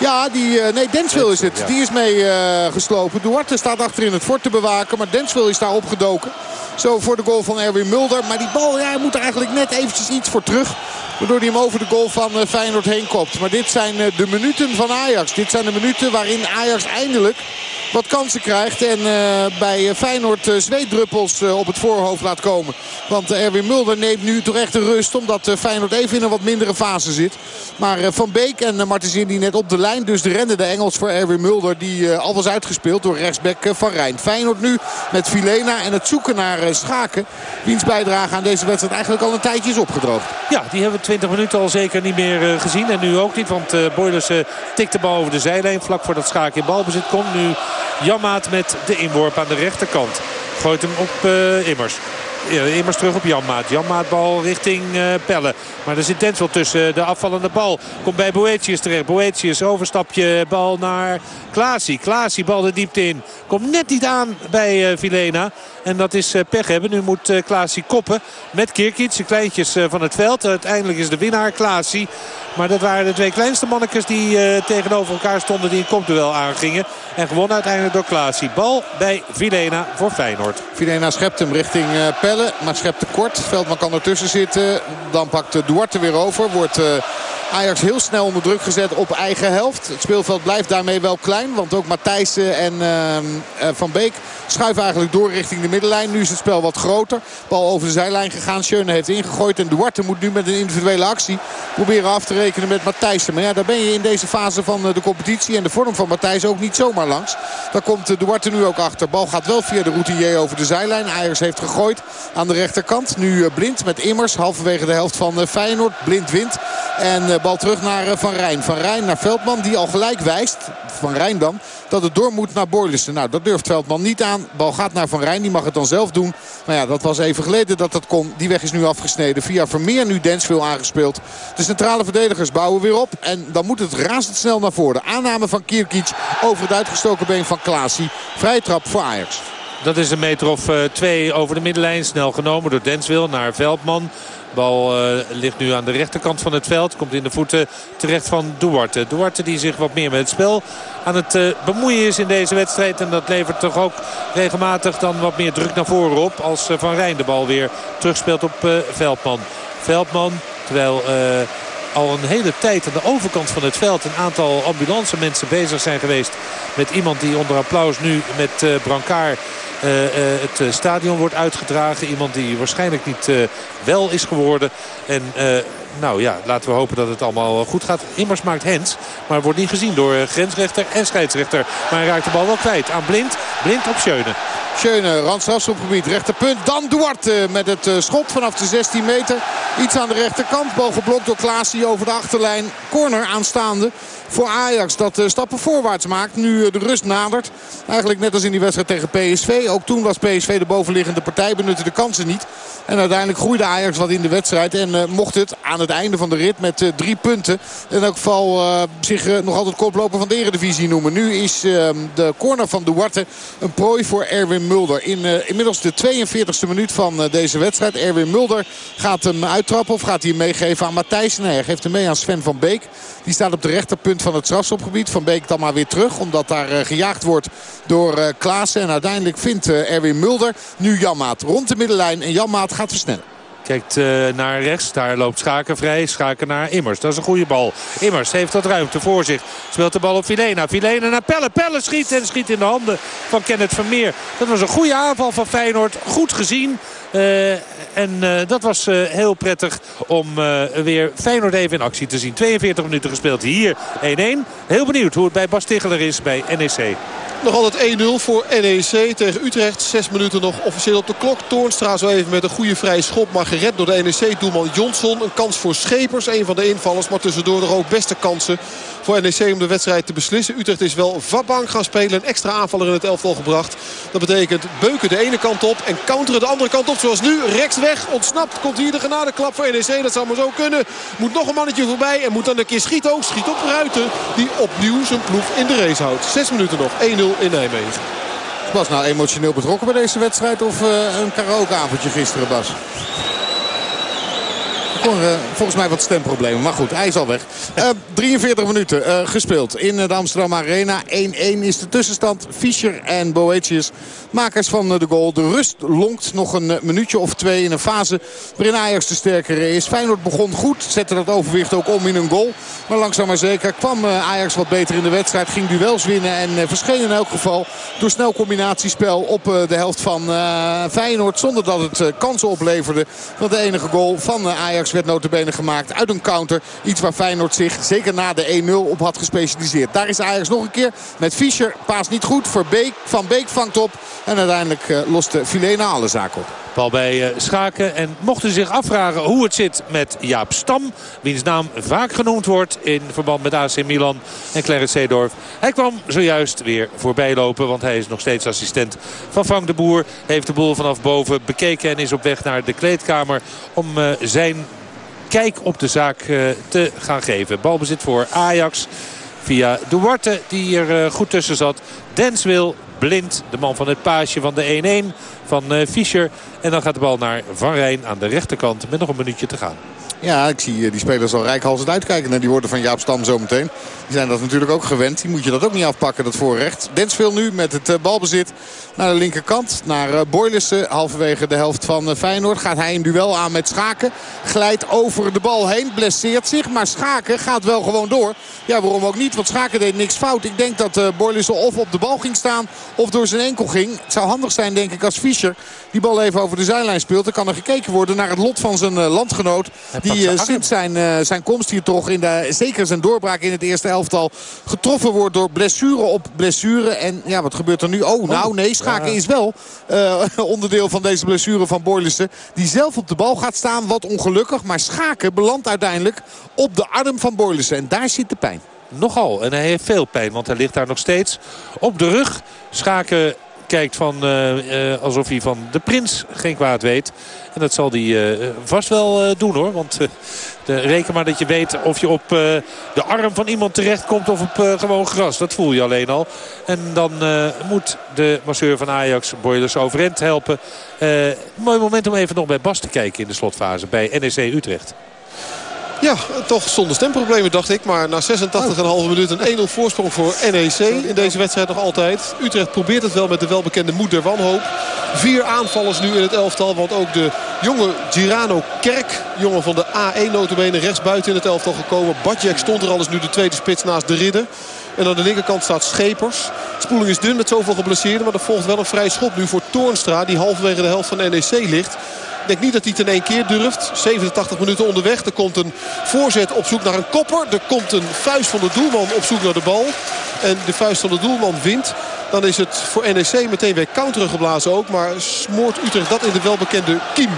Ja, die, uh, nee, Denswil is het. Die is mee uh, geslopen. Duarte staat achterin het fort te bewaken. Maar Denswil is daar opgedoken. Zo voor de goal van Erwin Mulder. Maar die bal, ja, hij moet er eigenlijk net eventjes iets voor terug. Waardoor hij hem over de goal van uh, Feyenoord heen kopt. Maar dit zijn de minuten van Ajax. Dit zijn de minuten waarin Ajax eindelijk wat kansen krijgt. En uh, bij Feyenoord zweetdruppels op het voorhoofd laat komen. Want Erwin Mulder neemt nu toch echt de rust. Omdat Feyenoord even in een wat mindere fase zit. Maar Van Beek en Martens die net op de lijn. Dus de rende de Engels voor Erwin Mulder. Die al was uitgespeeld door rechtsback Van Rijn. Feyenoord nu met Filena en het zoeken naar Schaken. Wiens bijdrage aan deze wedstrijd eigenlijk al een tijdje is opgedroogd. Ja, die hebben 20 minuten al zeker niet meer gezien. En nu ook niet. Want Boilers tikt de bal over de zijlijn. Vlak voordat Schaken in balbezit komt. Nu Jammaat met de inworp aan de rechterkant. Gooit hem op uh, Immers. immers terug op Janmaat. Janmaat bal richting Pelle. Maar er zit Denzel tussen de afvallende bal. Komt bij Boetius terecht. Boetius overstapje bal naar Klaasie. Klaasie bal de diepte in. Komt net niet aan bij Vilena. En dat is pech hebben. Nu moet Klaasie koppen met Kirkic. De kleintjes van het veld. Uiteindelijk is de winnaar Klaasie. Maar dat waren de twee kleinste mannetjes die tegenover elkaar stonden. Die een kopduel aangingen. En gewonnen uiteindelijk door Klaasie. Bal bij Vilena voor Feyenoord. Vilena schept hem richting Pelle. Maar schept tekort. Veldman kan ertussen zitten. Dan pakt Duarte weer over. Wordt... Ajax heel snel onder druk gezet op eigen helft. Het speelveld blijft daarmee wel klein. Want ook Matthijssen en uh, Van Beek schuiven eigenlijk door richting de middenlijn. Nu is het spel wat groter. Bal over de zijlijn gegaan. Schöne heeft ingegooid. En Duarte moet nu met een individuele actie proberen af te rekenen met Matthijssen. Maar ja, daar ben je in deze fase van de competitie. En de vorm van Matthijssen ook niet zomaar langs. Daar komt Duarte nu ook achter. Bal gaat wel via de routinier over de zijlijn. Ajax heeft gegooid aan de rechterkant. Nu Blind met Immers. Halverwege de helft van Feyenoord. Blind wint. En bal terug naar Van Rijn. Van Rijn naar Veldman die al gelijk wijst. Van Rijn dan. Dat het door moet naar Boylissen. Nou dat durft Veldman niet aan. Bal gaat naar Van Rijn. Die mag het dan zelf doen. Maar ja dat was even geleden dat dat kon. Die weg is nu afgesneden. Via Vermeer nu Densville aangespeeld. De centrale verdedigers bouwen weer op. En dan moet het razendsnel naar voren. De aanname van Kierkic over het uitgestoken been van Klaasie. Vrije trap voor Ajax. Dat is een meter of uh, twee over de middenlijn. Snel genomen door Denswil naar Veldman bal uh, ligt nu aan de rechterkant van het veld. Komt in de voeten terecht van Duarte. Duarte die zich wat meer met het spel aan het uh, bemoeien is in deze wedstrijd. En dat levert toch ook regelmatig dan wat meer druk naar voren op. Als uh, Van Rijn de bal weer terugspeelt op Veldman. Veldman, terwijl al een hele tijd aan de overkant van het veld een aantal ambulance mensen bezig zijn geweest. Met iemand die onder applaus nu met uh, Brancard uh, uh, het stadion wordt uitgedragen. Iemand die waarschijnlijk niet wel is geworden. En nou ja, laten we hopen dat het allemaal goed gaat. Immers maakt Hens, maar wordt niet gezien door grensrechter en scheidsrechter. Maar hij raakt de bal wel kwijt aan Blind. Blind op Schöne. Schöne, randstrafschopgebied, rechterpunt. Dan Duarte met het schot vanaf de 16 meter. Iets aan de rechterkant. Bal geblokt door Klaasie over de achterlijn. Corner aanstaande voor Ajax. Dat stappen voorwaarts maakt. Nu de rust nadert. Eigenlijk net als in die wedstrijd tegen PSV. Ook toen was PSV de bovenliggende partij. Benutte de kansen niet. En uiteindelijk groeide Ajax wat in de wedstrijd. En uh, mocht het aan het einde van de rit met drie punten. In elk geval zich nog altijd koploper van de eredivisie noemen. Nu is ehm, de corner van Duarte een prooi voor Erwin Mulder. In inmiddels de 42e minuut van deze wedstrijd. Erwin Mulder gaat hem uittrappen of gaat hij meegeven aan Matthijs. Nee, hij geeft hem mee aan Sven van Beek. Die staat op de rechterpunt van het strafschopgebied. Van Beek dan maar weer terug. Omdat daar gejaagd wordt door Klaassen. En uiteindelijk vindt Erwin Mulder nu Janmaat rond de middenlijn. En Janmaat gaat versnellen. Kijkt naar rechts. Daar loopt Schaken vrij. Schaken naar Immers. Dat is een goede bal. Immers heeft wat ruimte voor zich. Speelt de bal op Vilena. Vilena naar Pelle. Pelle schiet en schiet in de handen van Kenneth Vermeer. Dat was een goede aanval van Feyenoord. Goed gezien. Uh, en uh, dat was heel prettig om weer Feyenoord even in actie te zien. 42 minuten gespeeld hier 1-1. Heel benieuwd hoe het bij Bas Ticheler is bij NEC. Nog altijd 1-0 voor NEC tegen Utrecht. Zes minuten nog officieel op de klok. Toornstra zo even met een goede vrije schop. Maar gered door de NEC-doelman Jonsson. Een kans voor Schepers, een van de invallers. Maar tussendoor nog ook beste kansen voor NEC om de wedstrijd te beslissen. Utrecht is wel Vabank gaan spelen. Een extra aanvaller in het elftal gebracht. Dat betekent Beuken de ene kant op en counteren de andere kant op. Zoals nu, rechts weg, ontsnapt. Komt hier de genadeklap voor NEC. Dat zou maar zo kunnen. Moet nog een mannetje voorbij en moet dan een keer schieten ook. Schiet op Ruiten die opnieuw zijn ploeg in de race houdt. Zes minuten nog, 1-0 in Nijmegen. Was nou emotioneel betrokken bij deze wedstrijd of uh, een karaokeavondje gisteren, Bas? Volgens mij wat stemproblemen. Maar goed, hij is al weg. Uh, 43 minuten uh, gespeeld in de Amsterdam Arena. 1-1 is de tussenstand. Fischer en Boetius, makers van de goal. De rust lonkt nog een minuutje of twee in een fase waarin Ajax de sterkere is. Feyenoord begon goed, zette dat overwicht ook om in een goal. Maar langzaam maar zeker kwam Ajax wat beter in de wedstrijd. Ging duels winnen en verscheen in elk geval door snel combinatiespel op de helft van Feyenoord. Zonder dat het kansen opleverde. Want de enige goal van Ajax werd notabene gemaakt uit een counter. Iets waar Feyenoord zich zeker na de 1-0 op had gespecialiseerd. Daar is Ajax nog een keer met Fischer. Paas niet goed voor Beek. Van Beek vangt op. En uiteindelijk uh, lost Filena alle zaken op. Bal bij Schaken. En mochten zich afvragen hoe het zit met Jaap Stam. Wiens naam vaak genoemd wordt in verband met AC Milan en Clarence Seedorf. Hij kwam zojuist weer voorbij lopen. Want hij is nog steeds assistent van Frank de Boer. Heeft de boel vanaf boven bekeken en is op weg naar de kleedkamer om zijn kijk op de zaak te gaan geven. Balbezit voor Ajax via Duarte die er goed tussen zat. Denswil Blind, de man van het paasje van de 1-1 van Fischer. En dan gaat de bal naar Van Rijn aan de rechterkant met nog een minuutje te gaan. Ja, ik zie die spelers al rijkhalsend uitkijken naar die woorden van Jaap Stam zometeen. Die zijn dat natuurlijk ook gewend. Die moet je dat ook niet afpakken, dat voorrecht. Densville nu met het balbezit naar de linkerkant. Naar uh, Boylissen, halverwege de helft van Feyenoord. Gaat hij een duel aan met Schaken. Glijdt over de bal heen, blesseert zich. Maar Schaken gaat wel gewoon door. Ja, waarom ook niet? Want Schaken deed niks fout. Ik denk dat Boylissen of op de bal ging staan of door zijn enkel ging. Het zou handig zijn, denk ik, als Fischer die bal even over de zijlijn speelt. Dan kan er gekeken worden naar het lot van zijn landgenoot. Die sinds zijn, zijn komst hier toch, in de, zeker zijn doorbraak in het eerste elftal... getroffen wordt door blessure op blessure. En ja, wat gebeurt er nu? Oh, nou nee, Schaken is wel uh, onderdeel van deze blessure van Boylissen. Die zelf op de bal gaat staan, wat ongelukkig. Maar Schaken belandt uiteindelijk op de arm van Boylissen. En daar zit de pijn. Nogal. En hij heeft veel pijn, want hij ligt daar nog steeds op de rug. Schaken kijkt van, uh, uh, alsof hij van de prins geen kwaad weet. En dat zal hij uh, vast wel doen hoor. Want reken maar dat je weet of je op de arm van iemand terechtkomt of op gewoon gras. Dat voel je alleen al. En dan moet de masseur van Ajax Boilers overend helpen. mooi moment om even nog bij Bas te kijken in de slotfase bij NEC Utrecht. Ja, toch zonder stemproblemen dacht ik. Maar na 86,5 minuten een 1-0 voorsprong voor NEC. In deze wedstrijd nog altijd. Utrecht probeert het wel met de welbekende moed der wanhoop. Vier aanvallers nu in het elftal. Want ook de jonge Girano Kerk, jongen van de A1 notabene, rechtsbuiten in het elftal gekomen. Badjek stond er al eens nu de tweede spits naast de ridder. En aan de linkerkant staat Schepers. Spoeling is dun met zoveel geblesseerden. Maar er volgt wel een vrij schop nu voor Toornstra. Die halverwege de helft van NEC ligt. Denk niet dat hij het in één keer durft. 87 minuten onderweg. Er komt een voorzet op zoek naar een kopper. Er komt een vuist van de doelman op zoek naar de bal. En de vuist van de doelman wint. Dan is het voor NEC meteen weer counteren geblazen ook. Maar smoort Utrecht dat in de welbekende kiem.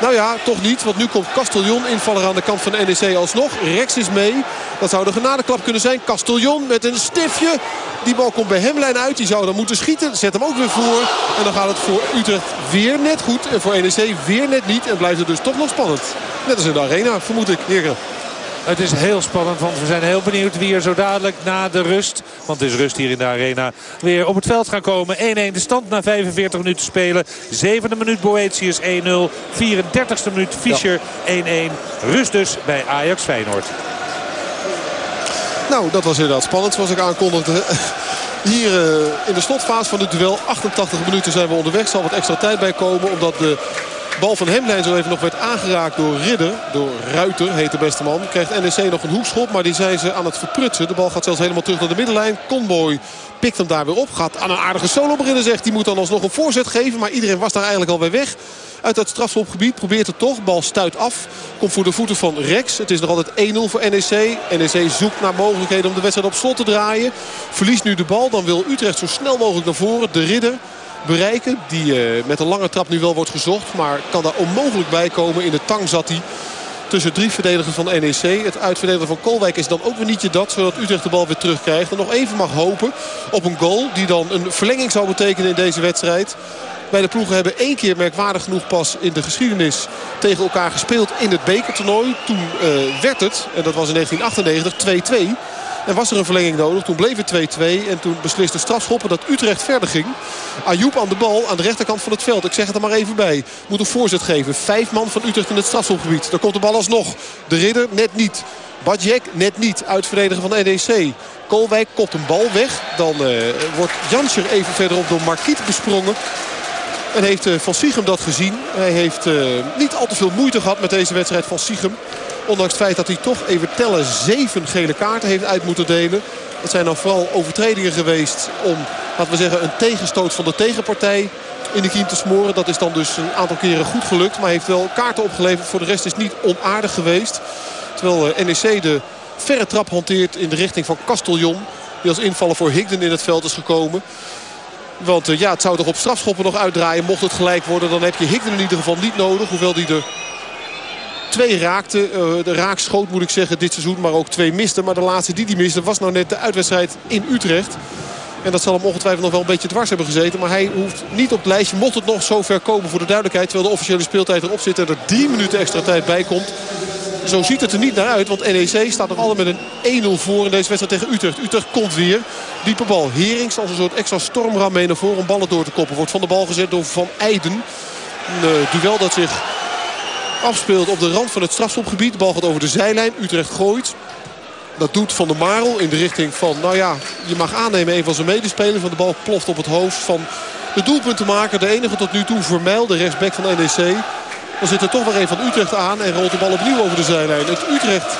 Nou ja, toch niet. Want nu komt Castellon invaller aan de kant van NEC alsnog. Rex is mee. Dat zou de genadeklap kunnen zijn. Castellon met een stiftje. Die bal komt bij Hemlijn uit. Die zou dan moeten schieten. Zet hem ook weer voor. En dan gaat het voor Utrecht weer net goed. En voor NEC weer net niet. En blijft het dus toch nog spannend. Net als in de arena, vermoed ik, heren. Het is heel spannend, want we zijn heel benieuwd wie er zo dadelijk na de rust... want het is rust hier in de arena, weer op het veld gaan komen. 1-1 de stand na 45 minuten spelen. Zevende minuut Boetius 1-0. 34e minuut Fischer 1-1. Rust dus bij Ajax Feyenoord. Nou, dat was inderdaad spannend zoals ik aankondigde. Hier uh, in de slotfase van het duel. 88 minuten zijn we onderweg. Zal wat extra tijd bij komen omdat de bal van Hemlijn zo even nog werd aangeraakt door Ridder. Door Ruiter heet de beste man. Krijgt NEC nog een hoekschop, maar die zijn ze aan het verprutsen. De bal gaat zelfs helemaal terug naar de middenlijn. Conboy pikt hem daar weer op. Gaat aan een aardige solo beginnen zegt. Die moet dan alsnog een voorzet geven. Maar iedereen was daar eigenlijk alweer weg. Uit dat strafschopgebied probeert het toch. Bal stuit af. Komt voor de voeten van Rex. Het is nog altijd 1-0 voor NEC. NEC zoekt naar mogelijkheden om de wedstrijd op slot te draaien. Verliest nu de bal. Dan wil Utrecht zo snel mogelijk naar voren. De ridder bereiken. Die uh, met een lange trap nu wel wordt gezocht. Maar kan daar onmogelijk bij komen. In de tang zat hij tussen drie verdedigers van NEC. Het uitverdedigen van Kolwijk is dan ook weer nietje dat. Zodat Utrecht de bal weer terugkrijgt. En nog even mag hopen op een goal. Die dan een verlenging zou betekenen in deze wedstrijd. Beide ploegen hebben één keer merkwaardig genoeg pas in de geschiedenis tegen elkaar gespeeld in het bekertoernooi. Toen uh, werd het, en dat was in 1998, 2-2. En was er een verlenging nodig. Toen bleef het 2-2. En toen besliste strafschoppen dat Utrecht verder ging. Ayoub aan de bal aan de rechterkant van het veld. Ik zeg het er maar even bij. Moet een voorzet geven. Vijf man van Utrecht in het strafschopgebied. Daar komt de bal alsnog. De ridder net niet. Badjek net niet. Uitverdediger van NEC. Kolwijk kopt een bal weg. Dan uh, wordt Janscher even verderop door Marquiet besprongen. En heeft uh, Van Siegem dat gezien. Hij heeft uh, niet al te veel moeite gehad met deze wedstrijd van Siegem. Ondanks het feit dat hij toch even tellen zeven gele kaarten heeft uit moeten delen. Dat zijn dan vooral overtredingen geweest om, laten we zeggen, een tegenstoot van de tegenpartij in de kiem te smoren. Dat is dan dus een aantal keren goed gelukt. Maar heeft wel kaarten opgeleverd. Voor de rest is niet onaardig geweest. Terwijl eh, NEC de verre trap hanteert in de richting van Castellon. Die als invaller voor Higden in het veld is gekomen. Want ja, het zou toch op strafschoppen nog uitdraaien. Mocht het gelijk worden, dan heb je Higden in ieder geval niet nodig. Hoewel die er twee raakte. de raakschoot moet ik zeggen dit seizoen. Maar ook twee miste. Maar de laatste die die miste was nou net de uitwedstrijd in Utrecht. En dat zal hem ongetwijfeld nog wel een beetje dwars hebben gezeten. Maar hij hoeft niet op het lijstje. Mocht het nog zo ver komen voor de duidelijkheid. Terwijl de officiële speeltijd erop zit. En er drie minuten extra tijd bij komt. Zo ziet het er niet naar uit. Want NEC staat nog altijd met een 1-0 voor in deze wedstrijd tegen Utrecht. Utrecht komt weer. Diepe bal. Herings als een soort extra stormram mee naar voren om ballen door te koppen. Wordt van de bal gezet door Van Eijden. Een uh, duel dat zich afspeelt op de rand van het strafschopgebied. De bal gaat over de zijlijn. Utrecht gooit. Dat doet Van der Marel in de richting van, nou ja, je mag aannemen een van zijn medespelers. Van de bal ploft op het hoofd van de doelpuntenmaker. De enige tot nu toe Vermeil, de rechtsback van NEC. Dan zit er toch weer een van Utrecht aan en rolt de bal opnieuw over de zijlijn. Het Utrecht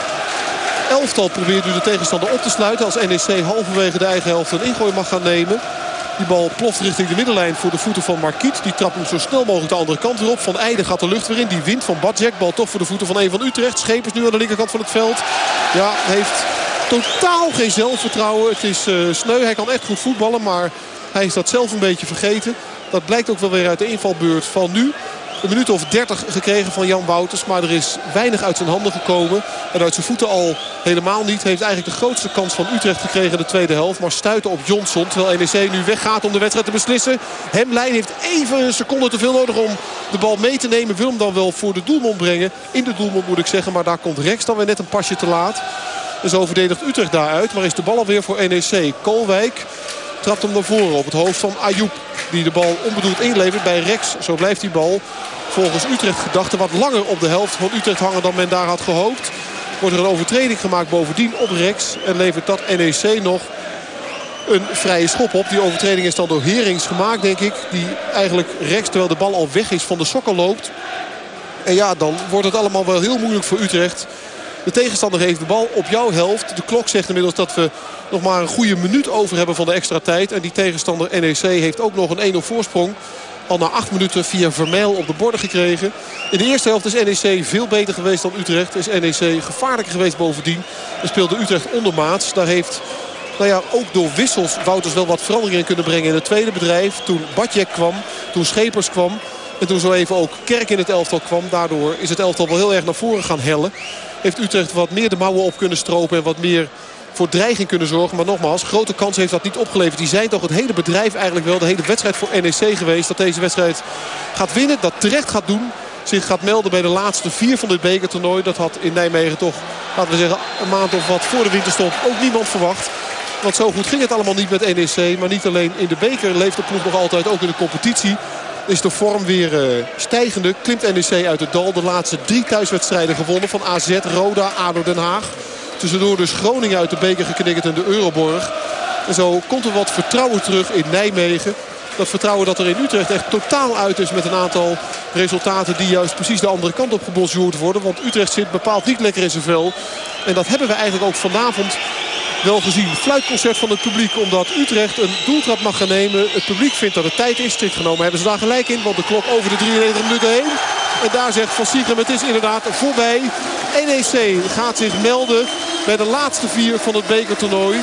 elftal probeert nu de tegenstander op te sluiten. Als NEC halverwege de eigen helft een ingooi mag gaan nemen. Die bal ploft richting de middenlijn voor de voeten van Marquiet. Die trapt hem zo snel mogelijk de andere kant weer op. Van Eijden gaat de lucht weer in. Die wint van Badjek. Bal toch voor de voeten van een van Utrecht. Schepers nu aan de linkerkant van het veld. Ja, heeft totaal geen zelfvertrouwen. Het is uh, sneu. Hij kan echt goed voetballen. Maar hij is dat zelf een beetje vergeten. Dat blijkt ook wel weer uit de invalbeurt van nu een minuut of 30 gekregen van Jan Wouters. Maar er is weinig uit zijn handen gekomen. En uit zijn voeten al helemaal niet. Heeft eigenlijk de grootste kans van Utrecht gekregen in de tweede helft. Maar stuiten op Johnson. Terwijl NEC nu weggaat om de wedstrijd te beslissen. Hemlijn heeft even een seconde te veel nodig om de bal mee te nemen. Wil hem dan wel voor de doelmond brengen. In de doelmond moet ik zeggen. Maar daar komt Rex dan weer net een pasje te laat. En zo verdedigt Utrecht daaruit. Maar is de bal alweer voor NEC. Koolwijk trapt hem naar voren op het hoofd van Ayoub. Die de bal onbedoeld inlevert bij Rex. Zo blijft die bal volgens Utrecht gedachte wat langer op de helft van Utrecht hangen dan men daar had gehoopt. Wordt er een overtreding gemaakt bovendien op Rex. En levert dat NEC nog een vrije schop op. Die overtreding is dan door Herings gemaakt denk ik. Die eigenlijk Rex terwijl de bal al weg is van de sokken loopt. En ja dan wordt het allemaal wel heel moeilijk voor Utrecht. De tegenstander heeft de bal op jouw helft. De klok zegt inmiddels dat we nog maar een goede minuut over hebben van de extra tijd. En die tegenstander NEC heeft ook nog een 1-0 voorsprong. Al na acht minuten via Vermeil op de borden gekregen. In de eerste helft is NEC veel beter geweest dan Utrecht. Is NEC gevaarlijker geweest bovendien. En speelde Utrecht ondermaats. Daar heeft nou ja, ook door wissels Wouters wel wat veranderingen kunnen brengen in het tweede bedrijf. Toen Badjek kwam, toen Schepers kwam. En toen zo even ook Kerk in het elftal kwam. Daardoor is het elftal wel heel erg naar voren gaan hellen. Heeft Utrecht wat meer de mouwen op kunnen stropen. En wat meer voor dreiging kunnen zorgen. Maar nogmaals, grote kans heeft dat niet opgeleverd. Die zijn toch het hele bedrijf eigenlijk wel. De hele wedstrijd voor NEC geweest. Dat deze wedstrijd gaat winnen. Dat terecht gaat doen. Zich gaat melden bij de laatste vier van dit bekertoernooi. Dat had in Nijmegen toch, laten we zeggen, een maand of wat voor de winterstop ook niemand verwacht. Want zo goed ging het allemaal niet met NEC. Maar niet alleen in de beker leeft de ploeg nog altijd. Ook in de competitie is de vorm weer uh, stijgende. Klimt NEC uit het dal. De laatste drie thuiswedstrijden gewonnen van AZ, Roda, ADO Den Haag. Tussendoor dus Groningen uit de beker geknikkerd in de Euroborg. En zo komt er wat vertrouwen terug in Nijmegen. Dat vertrouwen dat er in Utrecht echt totaal uit is met een aantal resultaten die juist precies de andere kant op gebonjourd worden. Want Utrecht zit bepaald niet lekker in zijn vel. En dat hebben we eigenlijk ook vanavond wel gezien. Fluitconcert van het publiek omdat Utrecht een doeltrap mag gaan nemen. Het publiek vindt dat het tijd is. Strikt genomen hebben ze daar gelijk in. Want de klok over de 93 minuten heen. En daar zegt Van Siegem het is inderdaad voorbij. NEC gaat zich melden bij de laatste vier van het bekertoernooi.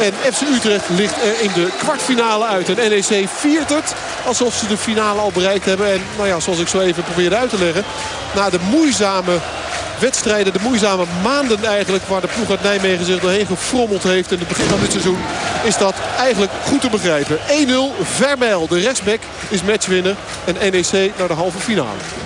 En FC Utrecht ligt er in de kwartfinale uit. En NEC viert het alsof ze de finale al bereikt hebben. En nou ja, zoals ik zo even probeerde uit te leggen. Na de moeizame wedstrijden, de moeizame maanden eigenlijk... waar de ploeg uit Nijmegen zich doorheen gefrommeld heeft in het begin van dit seizoen... is dat eigenlijk goed te begrijpen. 1-0, Vermeil, de rechtsback, is matchwinner. En NEC naar de halve finale.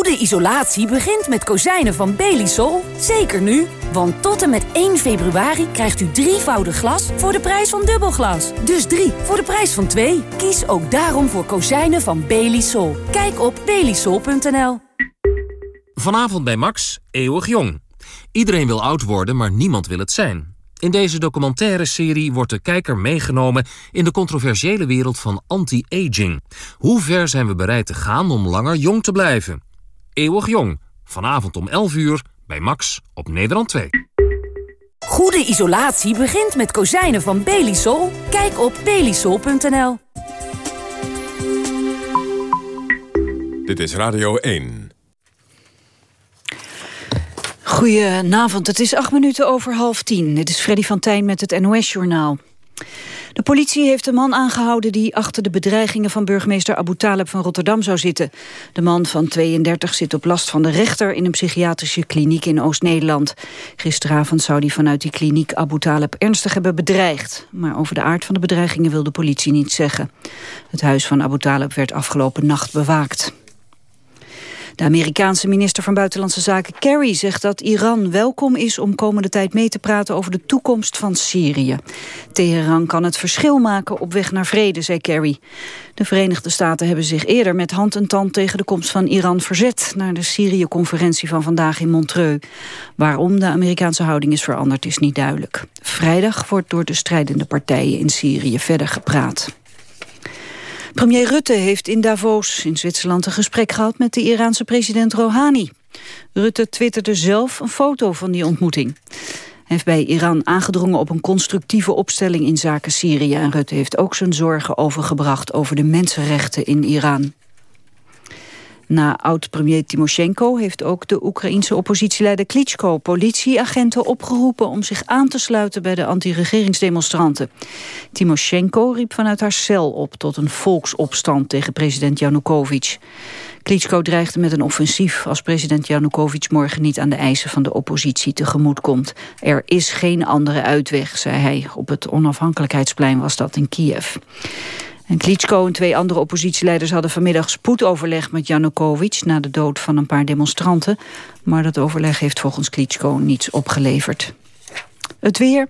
Goede isolatie begint met kozijnen van Belisol. Zeker nu, want tot en met 1 februari krijgt u drievoudig glas voor de prijs van dubbelglas. Dus drie voor de prijs van twee. Kies ook daarom voor kozijnen van Belisol. Kijk op belisol.nl. Vanavond bij Max, eeuwig jong. Iedereen wil oud worden, maar niemand wil het zijn. In deze documentaire serie wordt de kijker meegenomen in de controversiële wereld van anti-aging. Hoe ver zijn we bereid te gaan om langer jong te blijven? Eeuwig jong, vanavond om 11 uur bij Max op Nederland 2. Goede isolatie begint met kozijnen van Belisol. Kijk op belisol.nl. Dit is Radio 1. Goedenavond, het is acht minuten over half tien. Dit is Freddy van Tijn met het NOS-journaal. De politie heeft de man aangehouden die achter de bedreigingen van burgemeester Abu Taleb van Rotterdam zou zitten. De man van 32 zit op last van de rechter in een psychiatrische kliniek in Oost-Nederland. Gisteravond zou hij vanuit die kliniek Abu Taleb ernstig hebben bedreigd. Maar over de aard van de bedreigingen wil de politie niet zeggen. Het huis van Abu Taleb werd afgelopen nacht bewaakt. De Amerikaanse minister van Buitenlandse Zaken Kerry zegt dat Iran welkom is om komende tijd mee te praten over de toekomst van Syrië. Teheran kan het verschil maken op weg naar vrede, zei Kerry. De Verenigde Staten hebben zich eerder met hand en tand tegen de komst van Iran verzet naar de Syrië-conferentie van vandaag in Montreux. Waarom de Amerikaanse houding is veranderd is niet duidelijk. Vrijdag wordt door de strijdende partijen in Syrië verder gepraat. Premier Rutte heeft in Davos in Zwitserland een gesprek gehad met de Iraanse president Rouhani. Rutte twitterde zelf een foto van die ontmoeting. Hij heeft bij Iran aangedrongen op een constructieve opstelling in zaken Syrië. En Rutte heeft ook zijn zorgen overgebracht over de mensenrechten in Iran. Na oud-premier Timoshenko heeft ook de Oekraïense oppositieleider Klitschko politieagenten opgeroepen om zich aan te sluiten bij de anti-regeringsdemonstranten. Timoshenko riep vanuit haar cel op tot een volksopstand tegen president Janukovic. Klitschko dreigde met een offensief als president Janukovic morgen niet aan de eisen van de oppositie tegemoet komt. Er is geen andere uitweg, zei hij. Op het onafhankelijkheidsplein was dat in Kiev. En Klitschko en twee andere oppositieleiders hadden vanmiddag spoedoverleg met Janukovic na de dood van een paar demonstranten. Maar dat overleg heeft volgens Klitschko niets opgeleverd. Het weer.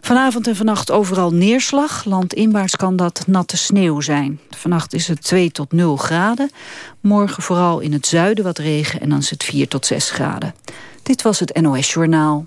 Vanavond en vannacht overal neerslag. Landinwaarts kan dat natte sneeuw zijn. Vannacht is het 2 tot 0 graden. Morgen vooral in het zuiden wat regen en dan is het 4 tot 6 graden. Dit was het NOS Journaal.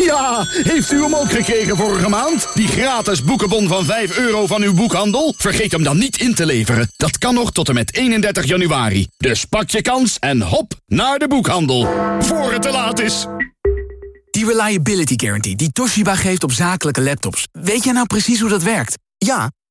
Ja, heeft u hem ook gekregen vorige maand? Die gratis boekenbon van 5 euro van uw boekhandel? Vergeet hem dan niet in te leveren. Dat kan nog tot en met 31 januari. Dus pak je kans en hop naar de boekhandel. Voor het te laat is. Die Reliability Guarantee die Toshiba geeft op zakelijke laptops. Weet jij nou precies hoe dat werkt? Ja,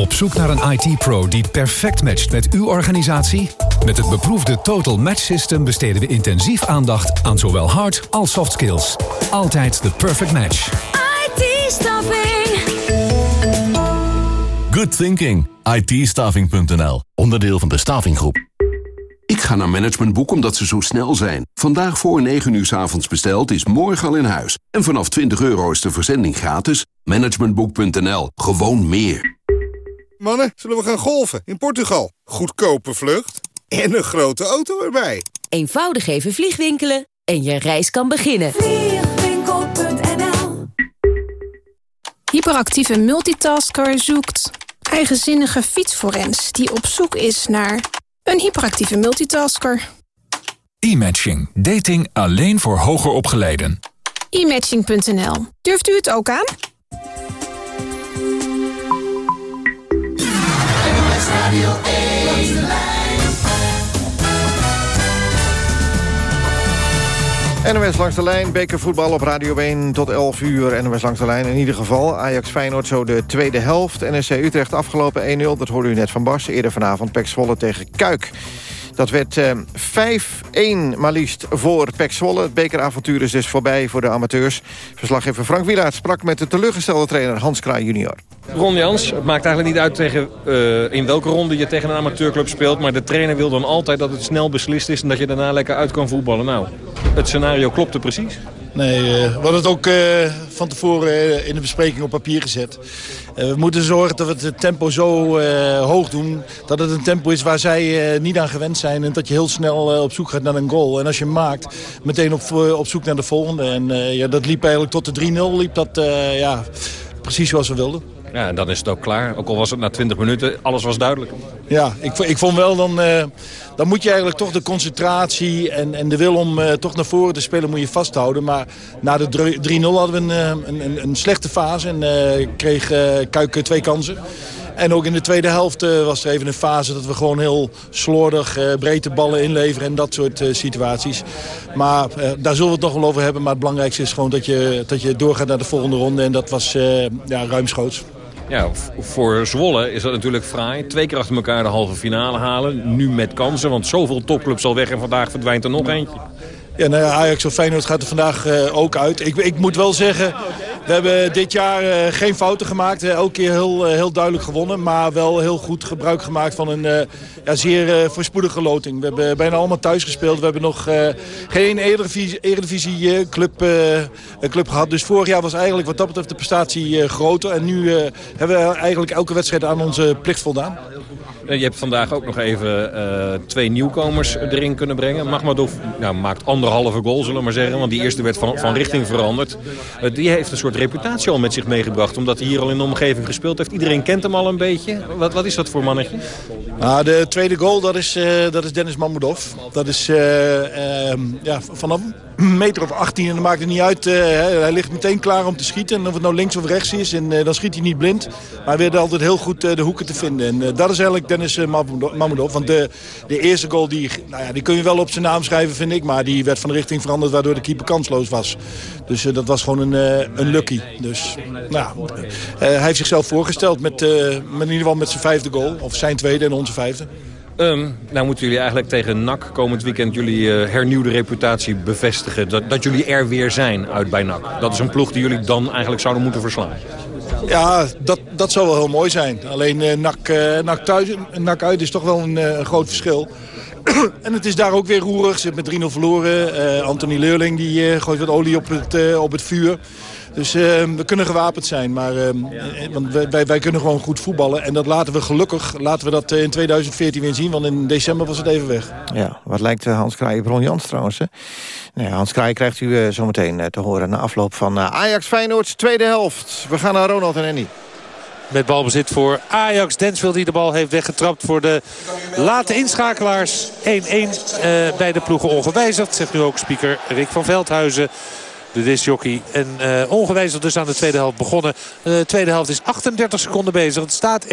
Op zoek naar een IT-pro die perfect matcht met uw organisatie? Met het beproefde Total Match System besteden we intensief aandacht aan zowel hard als soft skills. Altijd de perfect match. IT-staffing. Good thinking. IT-staffing.nl. Onderdeel van de Stavinggroep. Ik ga naar Managementboek omdat ze zo snel zijn. Vandaag voor 9 uur s avonds besteld is morgen al in huis. En vanaf 20 euro is de verzending gratis. Managementboek.nl. Gewoon meer. Mannen, zullen we gaan golfen in Portugal? Goedkope vlucht en een grote auto erbij. Eenvoudig even vliegwinkelen en je reis kan beginnen. Vliegwinkel.nl Hyperactieve multitasker zoekt eigenzinnige fietsforens... die op zoek is naar een hyperactieve multitasker. E-matching. Dating alleen voor hoger opgeleiden. E-matching.nl. Durft u het ook aan? Radio 1. NOS langs de lijn, bekervoetbal op Radio 1 tot 11 uur. NOS langs de lijn in ieder geval. Ajax Feyenoord zo de tweede helft. NSC Utrecht afgelopen 1-0, dat hoorde u net van Bas. Eerder vanavond Pek Zwolle tegen Kuik. Dat werd eh, 5-1 maar liefst voor Pek Zwolle. Het bekeravontuur is dus voorbij voor de amateurs. Verslaggever Frank Wielaert sprak met de teleurgestelde trainer Hans Kraai junior. Ron Jans, het maakt eigenlijk niet uit tegen, uh, in welke ronde je tegen een amateurclub speelt. Maar de trainer wil dan altijd dat het snel beslist is en dat je daarna lekker uit kan voetballen. Nou, het scenario klopte precies. Nee, uh, we hadden het ook uh, van tevoren in de bespreking op papier gezet. we moeten zorgen dat we het tempo zo hoog doen... dat het een tempo is waar zij niet aan gewend zijn... en dat je heel snel op zoek gaat naar een goal. En als je maakt, meteen op, op zoek naar de volgende. En ja, dat liep eigenlijk tot de 3-0, liep dat ja, precies zoals we wilden. Ja, en dan is het ook klaar. Ook al was het na 20 minuten, alles was duidelijk. Ja, ik, ik vond wel, dan, uh, dan moet je eigenlijk toch de concentratie en, en de wil om uh, toch naar voren te spelen moet je vasthouden. Maar na de 3-0 hadden we een, een, een, een, slechte fase en kreeg Kuik twee kansen. En ook in de tweede helft was er even een fase dat we gewoon heel slordig breedte ballen inleveren en dat soort situaties. Maar daar zullen we het nog wel over hebben. Maar het belangrijkste is gewoon dat je, dat je doorgaat naar de volgende ronde. En dat was ja, ruimschoots. Ja, voor Zwolle is dat natuurlijk fraai. Twee keer achter elkaar de halve finale halen. Nu met kansen, want zoveel topclubs al weg en vandaag verdwijnt er nog eentje. Ja, nou ja, Ajax of Feyenoord gaat er vandaag uh, ook uit. Ik, ik, moet wel zeggen, we hebben dit jaar uh, geen fouten gemaakt. Uh, elke keer heel, heel duidelijk gewonnen. Maar wel heel goed gebruik gemaakt van een ja, zeer voorspoedige loting. We hebben bijna allemaal thuis gespeeld. We hebben nog geen Eredivisie, club, club gehad. Dus vorig jaar was eigenlijk wat dat betreft de prestatie groter. En nu hebben we eigenlijk elke wedstrijd aan onze plicht voldaan. Je hebt vandaag ook nog even uh, twee nieuwkomers erin kunnen brengen. Magmadov nou, maakt anderhalve goal, zullen we maar zeggen. Want die eerste werd van, van richting veranderd. Uh, die heeft een soort reputatie al met zich meegebracht. Omdat hij hier al in de omgeving gespeeld heeft. Iedereen kent hem al een beetje. Wat, wat is dat voor mannetje? Nou, de tweede goal, dat is, dat is Dennis Mamudov. Dat is ja, vanaf een meter of 18 en dat maakt het niet uit. hij ligt meteen klaar om te schieten. En of het nou links of rechts is. En dan schiet hij niet blind. Maar hij altijd heel goed de hoeken te vinden. En dat is eigenlijk Dennis Mamudov. Want de, de eerste goal, die, nou ja, die kun je wel op zijn naam schrijven, vind ik. Maar die werd van de richting veranderd, waardoor de keeper kansloos was. Dus dat was gewoon een, een lucky. Dus nou, hij heeft zichzelf voorgesteld met, met in ieder geval met zijn vijfde goal. Of zijn tweede en onze vijfde. Um, nou moeten jullie eigenlijk tegen NAC komend weekend jullie uh, hernieuwde reputatie bevestigen. Dat, dat jullie er weer zijn uit bij NAC. Dat is een ploeg die jullie dan eigenlijk zouden moeten verslaan. Ja, dat, dat zou wel heel mooi zijn. Alleen uh, NAC, uh, NAC, thuis NAC uit is toch wel een, groot verschil. en het is daar ook weer roerig. Ze hebben met 3-0 verloren. Anthony Leurling die, gooit wat olie op het, op het vuur. Dus uh, we kunnen gewapend zijn. Maar, uh, want wij, wij kunnen gewoon goed voetballen. En dat laten we gelukkig laten we dat in 2014 weer zien. Want in december was het even weg. Ja, wat lijkt Hans Kraai Bron Jans trouwens. Hè? Nou Hans Kraai krijgt u uh, zometeen te horen na afloop van Ajax Feyenoord. Tweede helft. We gaan naar Ronald en Annie. Met balbezit voor Ajax. Densville die de bal heeft weggetrapt voor de late inschakelaars. 1-1 uh, bij de ploegen ongewijzigd. Zegt nu ook speaker Rick van Veldhuizen de disjockey. En uh, ongewijzigd dus aan de tweede helft begonnen. De tweede helft is 38 seconden bezig. Het staat 1-1.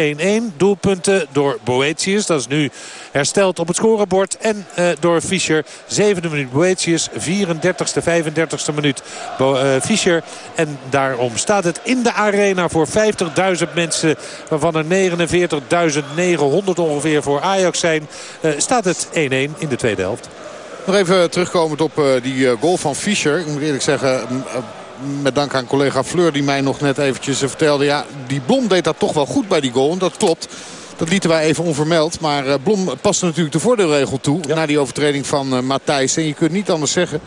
Doelpunten door Boetius. Dat is nu hersteld op het scorebord. En uh, door Fischer. Zevende minuut Boetius. 34ste, 35ste minuut Fischer. En daarom staat het in de arena voor 50.000 mensen. Waarvan er 49.900 ongeveer voor Ajax zijn. staat het 1-1 in de tweede helft. Nog even terugkomend op uh, die uh, goal van Fischer. Ik moet eerlijk zeggen, uh, met dank aan collega Fleur die mij nog net eventjes vertelde. Ja, die Blom deed dat toch wel goed bij die goal. En dat klopt. Dat lieten wij even onvermeld. Maar Blom paste natuurlijk de voordeelregel toe. Ja. Na die overtreding van Matthijs. En je kunt niet anders zeggen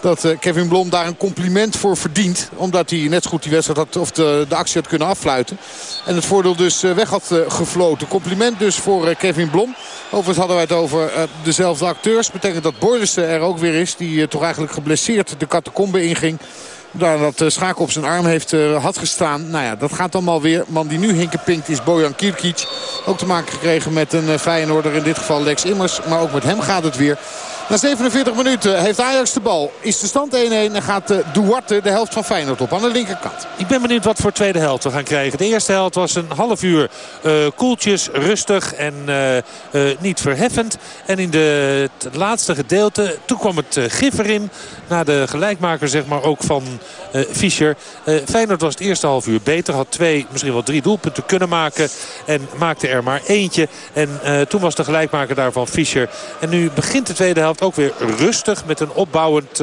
dat uh, Kevin Blom daar een compliment voor verdient. Omdat hij net zo goed die wedstrijd had, of de, de actie had kunnen afluiten. En het voordeel dus uh, weg had uh, gefloten. Compliment dus voor Kevin Blom. Overigens hadden wij het over dezelfde acteurs. Betekent dat Boylissen er ook weer is. Die toch eigenlijk geblesseerd de catacombe inging. Daar dat Schaak op zijn arm heeft, had gestaan. Nou ja, dat gaat allemaal weer. Man die nu hinkepinkt is Bojan Kirkic. Ook te maken gekregen met een Feyenoorder, in dit geval Lex Immers. Maar ook met hem gaat het weer. Na 47 minuten heeft Ajax de bal. Is de stand 1-1 en gaat uh, Duarte de helft van Feyenoord op aan de linkerkant. Ik ben benieuwd wat voor tweede helft we gaan krijgen. De eerste helft was een half uur uh, koeltjes, rustig en uh, niet verheffend. En in de, het laatste gedeelte, toen kwam het gif erin. Na de gelijkmaker zeg maar ook van Fischer. Feyenoord was het eerste half uur beter. Had twee, misschien wel drie doelpunten kunnen maken. En maakte er maar eentje. En toen was de gelijkmaker daarvan Fischer. En nu begint de tweede helft ook weer rustig. Met een opbouwend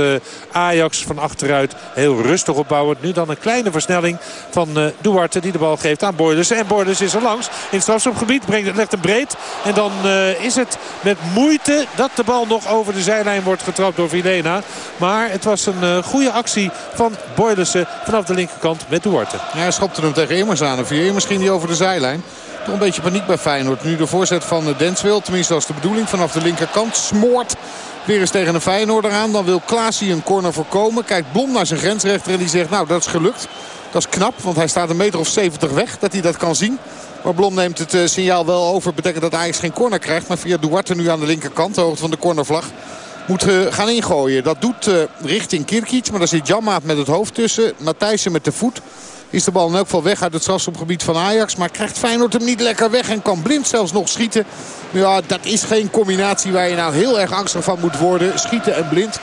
Ajax van achteruit. Heel rustig opbouwend. Nu dan een kleine versnelling van Duarte die de bal geeft aan Boyders. En Boyders is er langs in het strafschopgebied. Brengt, legt hem breed. En dan is het met moeite dat de bal nog over de zijlijn wordt getrapt door Vilena. Maar het was een goede actie van Boylissen vanaf de linkerkant met Duarte. Ja, hij schopte hem tegen Immers aan. Ging die over de zijlijn. Toch een beetje paniek bij Feyenoord. Nu de voorzet van Denswil. Tenminste dat is de bedoeling vanaf de linkerkant. Smoort weer eens tegen een Feyenoorder aan. Dan wil Klaasie een corner voorkomen. Kijkt Blom naar zijn grensrechter en die zegt nou dat is gelukt. Dat is knap, want hij staat een meter of 70 weg dat hij dat kan zien. Maar Blom neemt het uh, signaal wel over. Betekent dat Ajax geen corner krijgt. Maar via Duarte nu aan de linkerkant, de hoogte van de cornervlag. Moet uh, gaan ingooien. Dat doet uh, richting Kirkic. Maar daar zit Janmaat met het hoofd tussen. Matthijssen met de voet. Is de bal in elk geval weg uit het strafschopgebied van Ajax. Maar krijgt Feyenoord hem niet lekker weg. En kan blind zelfs nog schieten. Ja, dat is geen combinatie waar je nou heel erg angstig van moet worden. Schieten en blind.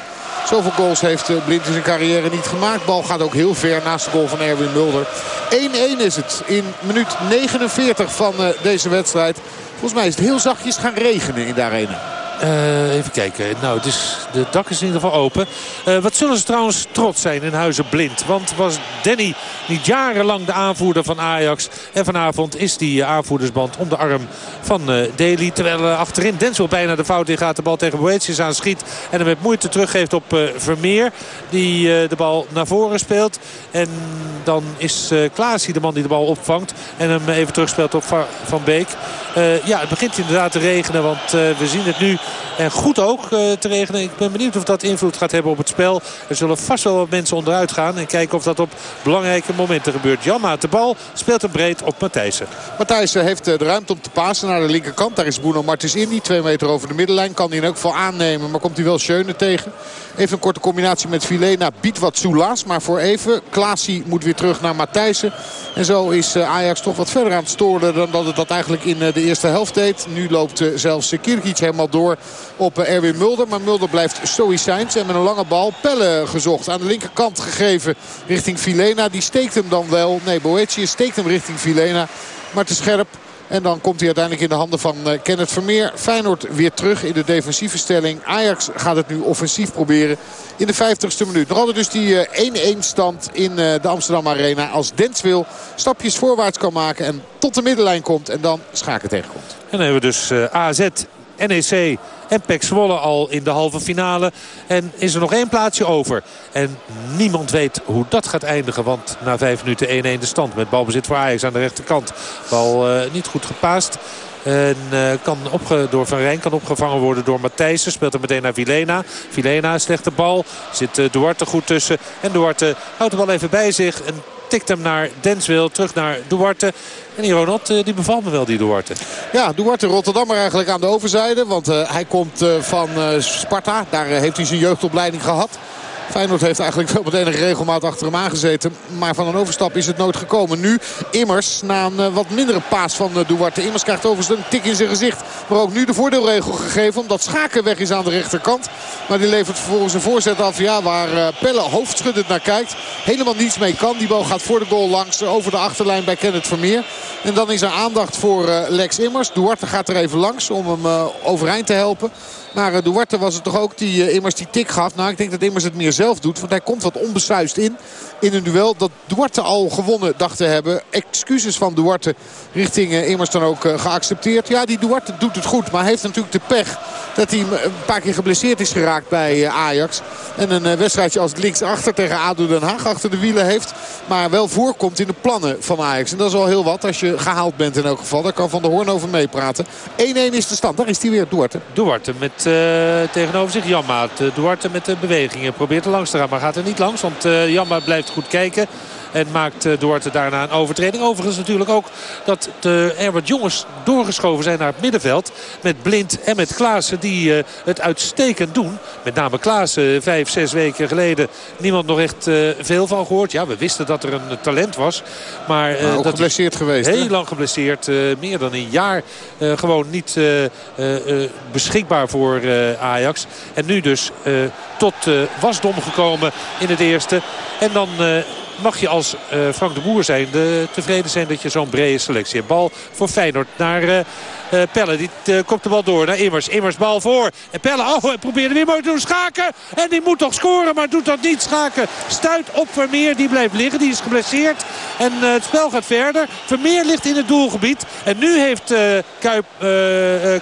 Zoveel goals heeft Blind in zijn carrière niet gemaakt. Bal gaat ook heel ver naast de goal van Erwin Mulder. 1-1 is het in minuut 49 van deze wedstrijd. Volgens mij is het heel zachtjes gaan regenen in de arena. Uh, even kijken. Nou, het de dak is in ieder geval open. Uh, wat zullen ze trouwens trots zijn in Huizen Blind. Want was Danny niet jarenlang de aanvoerder van Ajax. En vanavond is die aanvoerdersband om de arm van uh, Daly. Terwijl achterin Denzel bijna de fout in gaat. De bal tegen Boetius aan schiet. En hem met moeite teruggeeft op Vermeer. Die de bal naar voren speelt. En dan is Klaas de man die de bal opvangt. En hem even terugspeelt op Van Beek. ja, het begint inderdaad te regenen. Want we zien het nu en goed ook uh, te regenen. Ik ben benieuwd of dat invloed gaat hebben op het spel. Er zullen vast wel wat mensen onderuit gaan. En kijken of dat op belangrijke momenten gebeurt. Jan de bal. Speelt hem breed op Matthijssen. Matthijssen heeft de ruimte om te pasen naar de linkerkant. Daar is Bruno Martens in. Die twee meter over de middenlijn. Kan hij in elk geval aannemen. Maar komt hij wel Schöne tegen. Even een korte combinatie met Vilena. Biedt wat soelaas. Maar voor even. Klaasie moet weer terug naar Matthijssen. En zo is Ajax toch wat verder aan het storen dan dat het dat eigenlijk in de eerste helft deed. Nu loopt zelfs Kirkic helemaal door op Erwin Mulder. Maar Mulder blijft stoïcijns. En met een lange bal Pelle gezocht. Aan de linkerkant gegeven richting Vilena. Die steekt hem dan wel. Nee, Boetius steekt hem richting Vilena. Maar te scherp. En dan komt hij uiteindelijk in de handen van uh, Kenneth Vermeer. Feyenoord weer terug in de defensieve stelling. Ajax gaat het nu offensief proberen in de 50ste minuut. Nog altijd dus die 1-1 stand in de Amsterdam Arena. Als Denswil stapjes voorwaarts kan maken en tot de middenlijn komt. En dan schaken tegenkomt. En dan hebben we dus AZ NEC en Pek Zwolle al in de halve finale. En is er nog één plaatsje over. En niemand weet hoe dat gaat eindigen. Want na vijf minuten 1-1 de stand met balbezit voor Ajax aan de rechterkant. Bal uh, niet goed gepaast. En uh, kan opge door Van Rijn kan opgevangen worden door Matthijssen. Speelt er meteen naar Vilena. Vilena, slechte bal. Zit uh, Duarte goed tussen. En Duarte houdt de bal even bij zich. En tikt hem naar Denswil. Terug naar Duarte. En die Ronald, die bevalt me wel, die Duarte. Ja, Duarte Rotterdammer eigenlijk aan de overzijde. Want uh, hij komt uh, van Sparta. Daar heeft hij zijn jeugdopleiding gehad. Feyenoord heeft eigenlijk wel met enige regelmaat achter hem aangezeten. Maar van een overstap is het nooit gekomen. Nu Immers na een uh, wat mindere paas van uh, Duarte. Immers krijgt overigens een tik in zijn gezicht. Maar ook nu de voordeelregel gegeven. Omdat Schaken weg is aan de rechterkant. Maar die levert vervolgens een voorzet af. Ja, waar uh, Pelle hoofdschuddend naar kijkt. Helemaal niets mee kan. Die bal gaat voor de goal langs. Over de achterlijn bij Kenneth Vermeer. En dan is er aandacht voor Lex Immers. Duarte gaat er even langs om hem overeind te helpen. Maar uh, Duarte was het toch ook die uh, Immers die tik gaf. Nou, ik denk dat Immers het meer zelf doet. Want hij komt wat onbesuist in. In een duel dat Duarte al gewonnen dacht te hebben. Excuses van Duarte richting uh, Immers dan ook geaccepteerd. Ja, die Duarte doet het goed. Maar heeft natuurlijk de pech dat hij een paar keer geblesseerd is geraakt bij Ajax. En een wedstrijdje als linksachter tegen ADO Den Haag achter de wielen heeft. Maar wel voorkomt in de plannen van Ajax. En dat is al heel wat als je gehaald bent in elk geval. Daar kan Van der Hoorn over meepraten. 1-1 is de stand. Daar is hij weer, Duarte. Duarte met uh, tegenover zich Janmaat. Uh, Duarte met de bewegingen. Probeert er langs te gaan, maar gaat er niet langs. Want uh, Janmaat blijft goed kijken. En maakt uh, Duarte daarna een overtreding. Overigens natuurlijk ook dat de Herbert Jongens doorgeschoven zijn naar het middenveld. Met Blind en met Klaassen die uh, het uitstekend doen. Met name Klaassen vijf, zes weken geleden niemand nog echt veel van gehoord. Ja, we wisten dat er een talent was. Maar, maar dat geblesseerd geweest. Heel lang geblesseerd. meer dan een jaar gewoon niet beschikbaar voor Ajax. En nu dus tot wasdom gekomen in het eerste. En dan mag je als uh, Frank de Boer zijn de, tevreden zijn dat je zo'n brede selectie hebt. Bal voor Feyenoord naar uh, Pelle. Die komt de bal door naar Immers. Immers bal voor. En Pelle oh, hij probeerde weer mooi te doen. Schaken. En die moet toch scoren. Maar doet dat niet. Schaken stuit op Vermeer. Die blijft liggen. Die is geblesseerd. En het spel gaat verder. Vermeer ligt in het doelgebied. En nu heeft Kuip,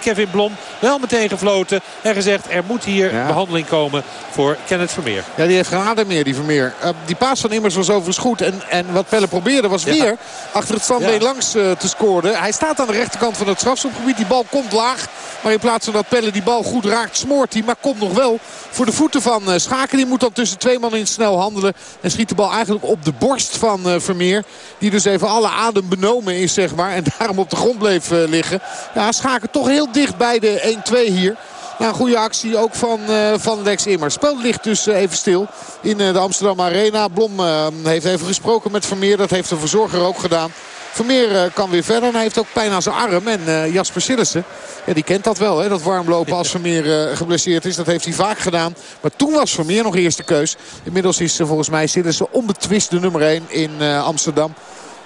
Kevin Blom wel meteen gefloten. En gezegd er moet hier ja. behandeling komen voor Kenneth Vermeer. Ja, die heeft geen adem meer, die Vermeer. die paas van Immers was overigens goed. En, en wat Pelle probeerde was weer achter het standbeen ja. langs uh, te scoren. Hij staat aan de rechterkant van het strafschopgebied. Die bal komt laag. Maar in plaats van dat Pelle die bal goed raakt, smoort hij. Maar komt nog wel voor de voeten van uh, Schaken. Die moet dan tussen twee man in snel handelen. En schiet de bal eigenlijk op de borst van uh, Vermeer. Die dus even alle adem benomen is, zeg maar. En daarom op de grond bleef liggen. Ja, Schaken toch heel dicht bij de 1-2 hier. Nou, een goede actie ook van, uh, van Lex Immers. Spel ligt dus even stil in de Amsterdam Arena. Blom heeft even gesproken met Vermeer. Dat heeft de verzorger ook gedaan. Vermeer kan weer verder. En hij heeft ook pijn aan zijn arm. En Jasper Sillissen, ja, die kent dat wel. Hè? Dat warmlopen als Vermeer geblesseerd is. Dat heeft hij vaak gedaan. Maar toen was Vermeer nog eerste keus. Inmiddels is volgens mij Sillissen onbetwist de nummer 1 in Amsterdam.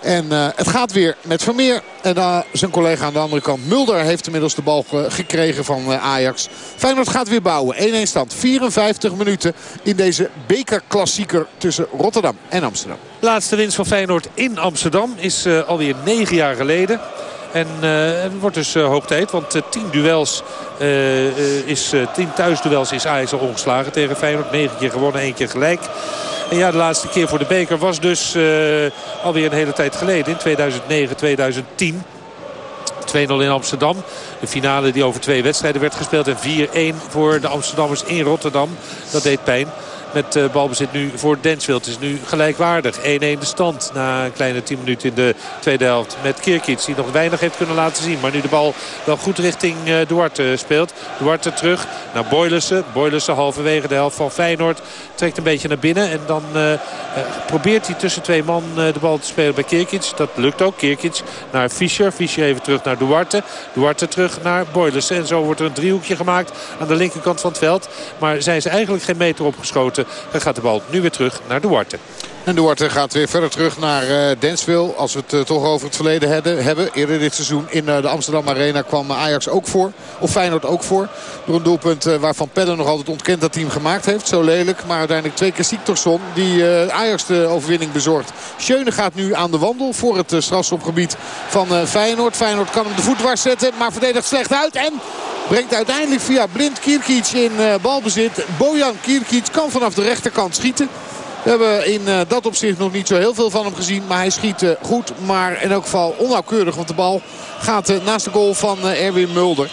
En uh, het gaat weer met Vermeer. En uh, zijn collega aan de andere kant. Mulder heeft inmiddels de bal ge gekregen van uh, Ajax. Feyenoord gaat weer bouwen. 1-1 stand. 54 minuten in deze bekerklassieker tussen Rotterdam en Amsterdam. Laatste winst van Feyenoord in Amsterdam is alweer 9 jaar geleden. En het wordt dus uh, hoog tijd. Want uh, 10 duels is 10 thuisduels is Ajax al ongeslagen tegen Feyenoord. 9 keer gewonnen, 1 keer gelijk. Ja, de laatste keer voor de beker was dus alweer een hele tijd geleden. In 2009, 2010. 2-0 in Amsterdam. De finale die over twee wedstrijden werd gespeeld. En 4-1 voor de Amsterdammers in Rotterdam. Dat deed pijn. Met uh, balbezit nu voor Denswil. Het is nu gelijkwaardig. 1-1 de stand na een kleine 10 minuten in de tweede helft. Met Kierkic die nog weinig heeft kunnen laten zien. Maar nu de bal wel goed richting uh, Duarte speelt. Duarte terug naar Boylussen. Boylussen halverwege de helft van Feyenoord. Trekt een beetje naar binnen. En dan uh, probeert hij tussen twee man de bal te spelen bij Kierkic. Dat lukt ook. Kierkic naar Fischer. Fischer even terug naar Duarte. Duarte terug naar Boylussen. En zo wordt er een driehoekje gemaakt aan de linkerkant van het veld. Maar zijn ze eigenlijk geen meter opgeschoten. Dan gaat de bal nu weer terug naar Duarte. En Duarte gaat weer verder terug naar uh. Als we het uh, toch over het verleden hebben, hebben. Eerder dit seizoen in uh, de Amsterdam Arena kwam Ajax ook voor. Of Feyenoord ook voor. Door een doelpunt waarvan Pelle nog altijd ontkent dat hem gemaakt heeft. Zo lelijk. Maar uiteindelijk twee keer Siktorsson die Ajax de overwinning bezorgt. Schöne gaat nu aan de wandel voor het strafschopgebied van Feyenoord. Feyenoord kan hem de voet dwars zetten. Maar verdedigt slecht uit. En brengt uiteindelijk via Blind Kierkic in balbezit. Bojan Kierkic kan vanaf de rechterkant schieten. We hebben in uh, dat opzicht nog niet zo heel veel van hem gezien. Maar hij schiet uh, goed, maar in elk geval onnauwkeurig. Want de bal gaat uh, naast de goal van Erwin Mulder.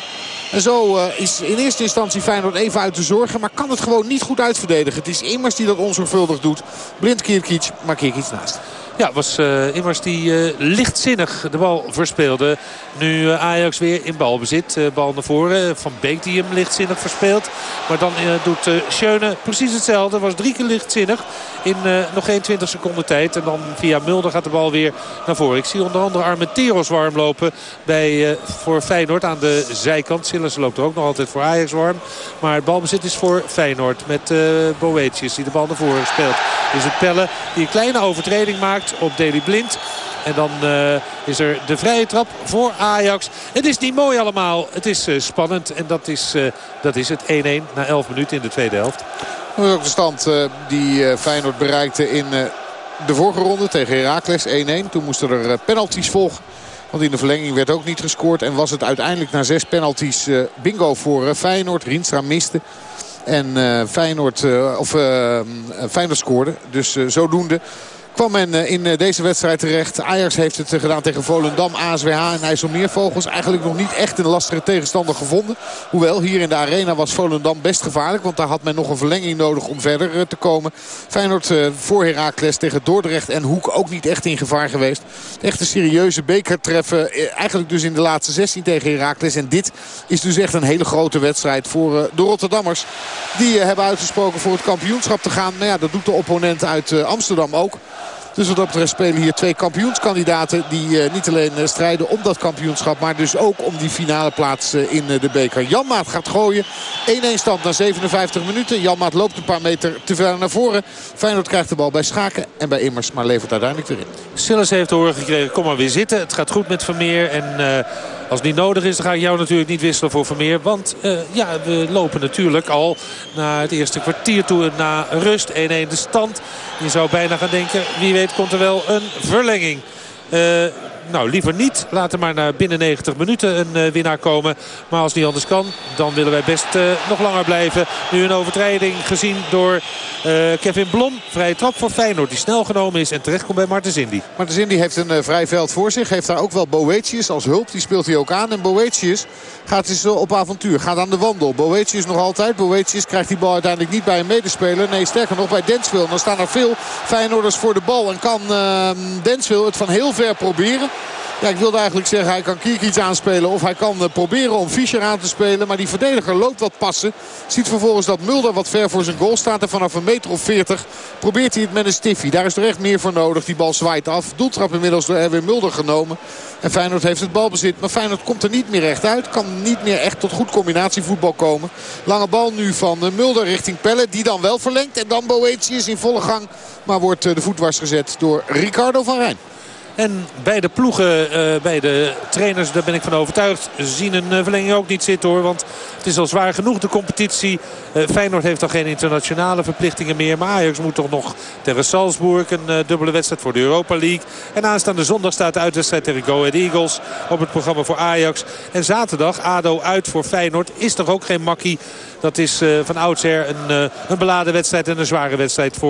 En zo is in eerste instantie Feyenoord even uit de zorgen. Maar kan het gewoon niet goed uitverdedigen. Het is Immers die dat onzorgvuldig doet. Blind Kierkic, maar Kierkic naast. Ja, was uh, Immers die uh, lichtzinnig de bal verspeelde. Nu uh, Ajax weer in balbezit. bal naar voren. Van Beek die hem lichtzinnig verspeelt. Maar dan doet uh, Schöne precies hetzelfde. Was drie keer lichtzinnig in nog geen 20 seconden tijd. En dan via Mulder gaat de bal weer naar voren. Ik zie onder andere Armenteros warm lopen bij, voor Feyenoord aan de zijkant. Sillis loopt er ook nog altijd voor Ajax warm. Maar het balbezit is voor Feyenoord met Boetius die de bal naar voren speelt. Is het Pelle die een kleine overtreding maakt op Deli Blind. En dan uh, is er de vrije trap voor Ajax. Het is niet mooi allemaal. Het is uh, spannend. En dat is, uh, dat is het 1-1 na 11 minuten in de tweede helft. Dat is ook de stand die Feyenoord bereikte in de vorige ronde tegen Heracles 1-1. Toen moesten er penalties volgen. Want in de verlenging werd ook niet gescoord. En was het uiteindelijk na zes penalties bingo voor Feyenoord. Rienstra miste. En Feyenoord, of, Feyenoord scoorde. Dus zodoende kwam men eh, in eh, deze wedstrijd terecht. Ajax heeft het eh, gedaan tegen Volendam, ASWH en IJsselmeervogels. Eigenlijk nog niet echt een lastige tegenstander gevonden. Hoewel, hier in de arena was Volendam best gevaarlijk. Want daar had men nog een verlenging nodig om verder te komen. Feyenoord voor Heracles tegen Dordrecht en Hoek ook niet echt in gevaar geweest. Echt een serieuze bekertreffen. Eigenlijk dus in de laatste 16 tegen Heracles. En dit is dus echt een hele grote wedstrijd voor de Rotterdammers. Die hebben uitgesproken voor het kampioenschap te gaan. Maar ja, dat doet de opponent uit Amsterdam ook. Dus wat dat betreft spelen hier twee kampioenskandidaten die uh, niet alleen uh, strijden om dat kampioenschap. Maar dus ook om die finale plaats uh, in de beker. Janmaat gaat gooien. 1-1 stand na 57 minuten. Janmaat loopt een paar meter te ver naar voren. Feyenoord krijgt de bal bij Schaken en bij Immers. Maar levert uiteindelijk weer in. Sillis heeft te horen gekregen. Kom maar weer zitten. Het gaat goed met Vermeer. En als het niet nodig is, dan ga ik jou natuurlijk niet wisselen voor Vermeer. Want uh, ja, we lopen natuurlijk al naar het eerste kwartier toe. Na rust 1-1 de stand. Je zou bijna gaan denken, wie weet komt er wel een verlenging. Uh, nou, liever niet. Laten maar naar binnen 90 minuten een uh, winnaar komen. Maar als niet anders kan, dan willen wij best uh, nog langer blijven. Nu een overtreding gezien door uh, Kevin Blom. Vrije trap voor Feyenoord die snel genomen is en terecht komt bij Martens Indy. Martens Indy heeft een vrij veld voor zich. Heeft daar ook wel Boetius als hulp. Die speelt hij ook aan. En Boetius gaat dus op avontuur. Gaat aan de wandel. Boetius nog altijd. Boetius krijgt die bal uiteindelijk niet bij een medespeler. Nee, sterker nog bij Denswil. Dan staan er veel Feyenoorders voor de bal. En kan ehm, Denswil het van heel ver proberen. Ja, ik wilde eigenlijk zeggen hij kan Kierkiets aanspelen. Of hij kan uh, proberen om Fischer aan te spelen. Maar die verdediger loopt wat passen. Ziet vervolgens dat Mulder wat ver voor zijn goal staat. En vanaf een meter of 40 probeert hij het met een stiffie. Daar is er echt meer voor nodig. Die bal zwaait af. Doeltrap inmiddels door Erwin Mulder genomen. En Feyenoord heeft het balbezit. Maar Feyenoord komt er niet meer echt uit. Kan niet meer echt tot goed combinatievoetbal komen. Lange bal nu van uh, Mulder richting Pelle. Die dan wel verlengt. En dan Boetius in volle gang. Maar wordt uh, de voet gezet door Ricardo van Rijn. En beide ploegen, uh, beide trainers, daar ben ik van overtuigd, zien een uh, verlenging ook niet zitten hoor. Want het is al zwaar genoeg de competitie. Uh, Feyenoord heeft dan geen internationale verplichtingen meer. Maar Ajax moet toch nog tegen Salzburg een dubbele wedstrijd voor de Europa League. En aanstaande zondag staat de uitwedstrijd tegen Go Ahead Eagles op het programma voor Ajax. En zaterdag ADO uit voor Feyenoord is toch ook geen makkie. Dat is van oudsher een, een beladen wedstrijd en een zware wedstrijd voor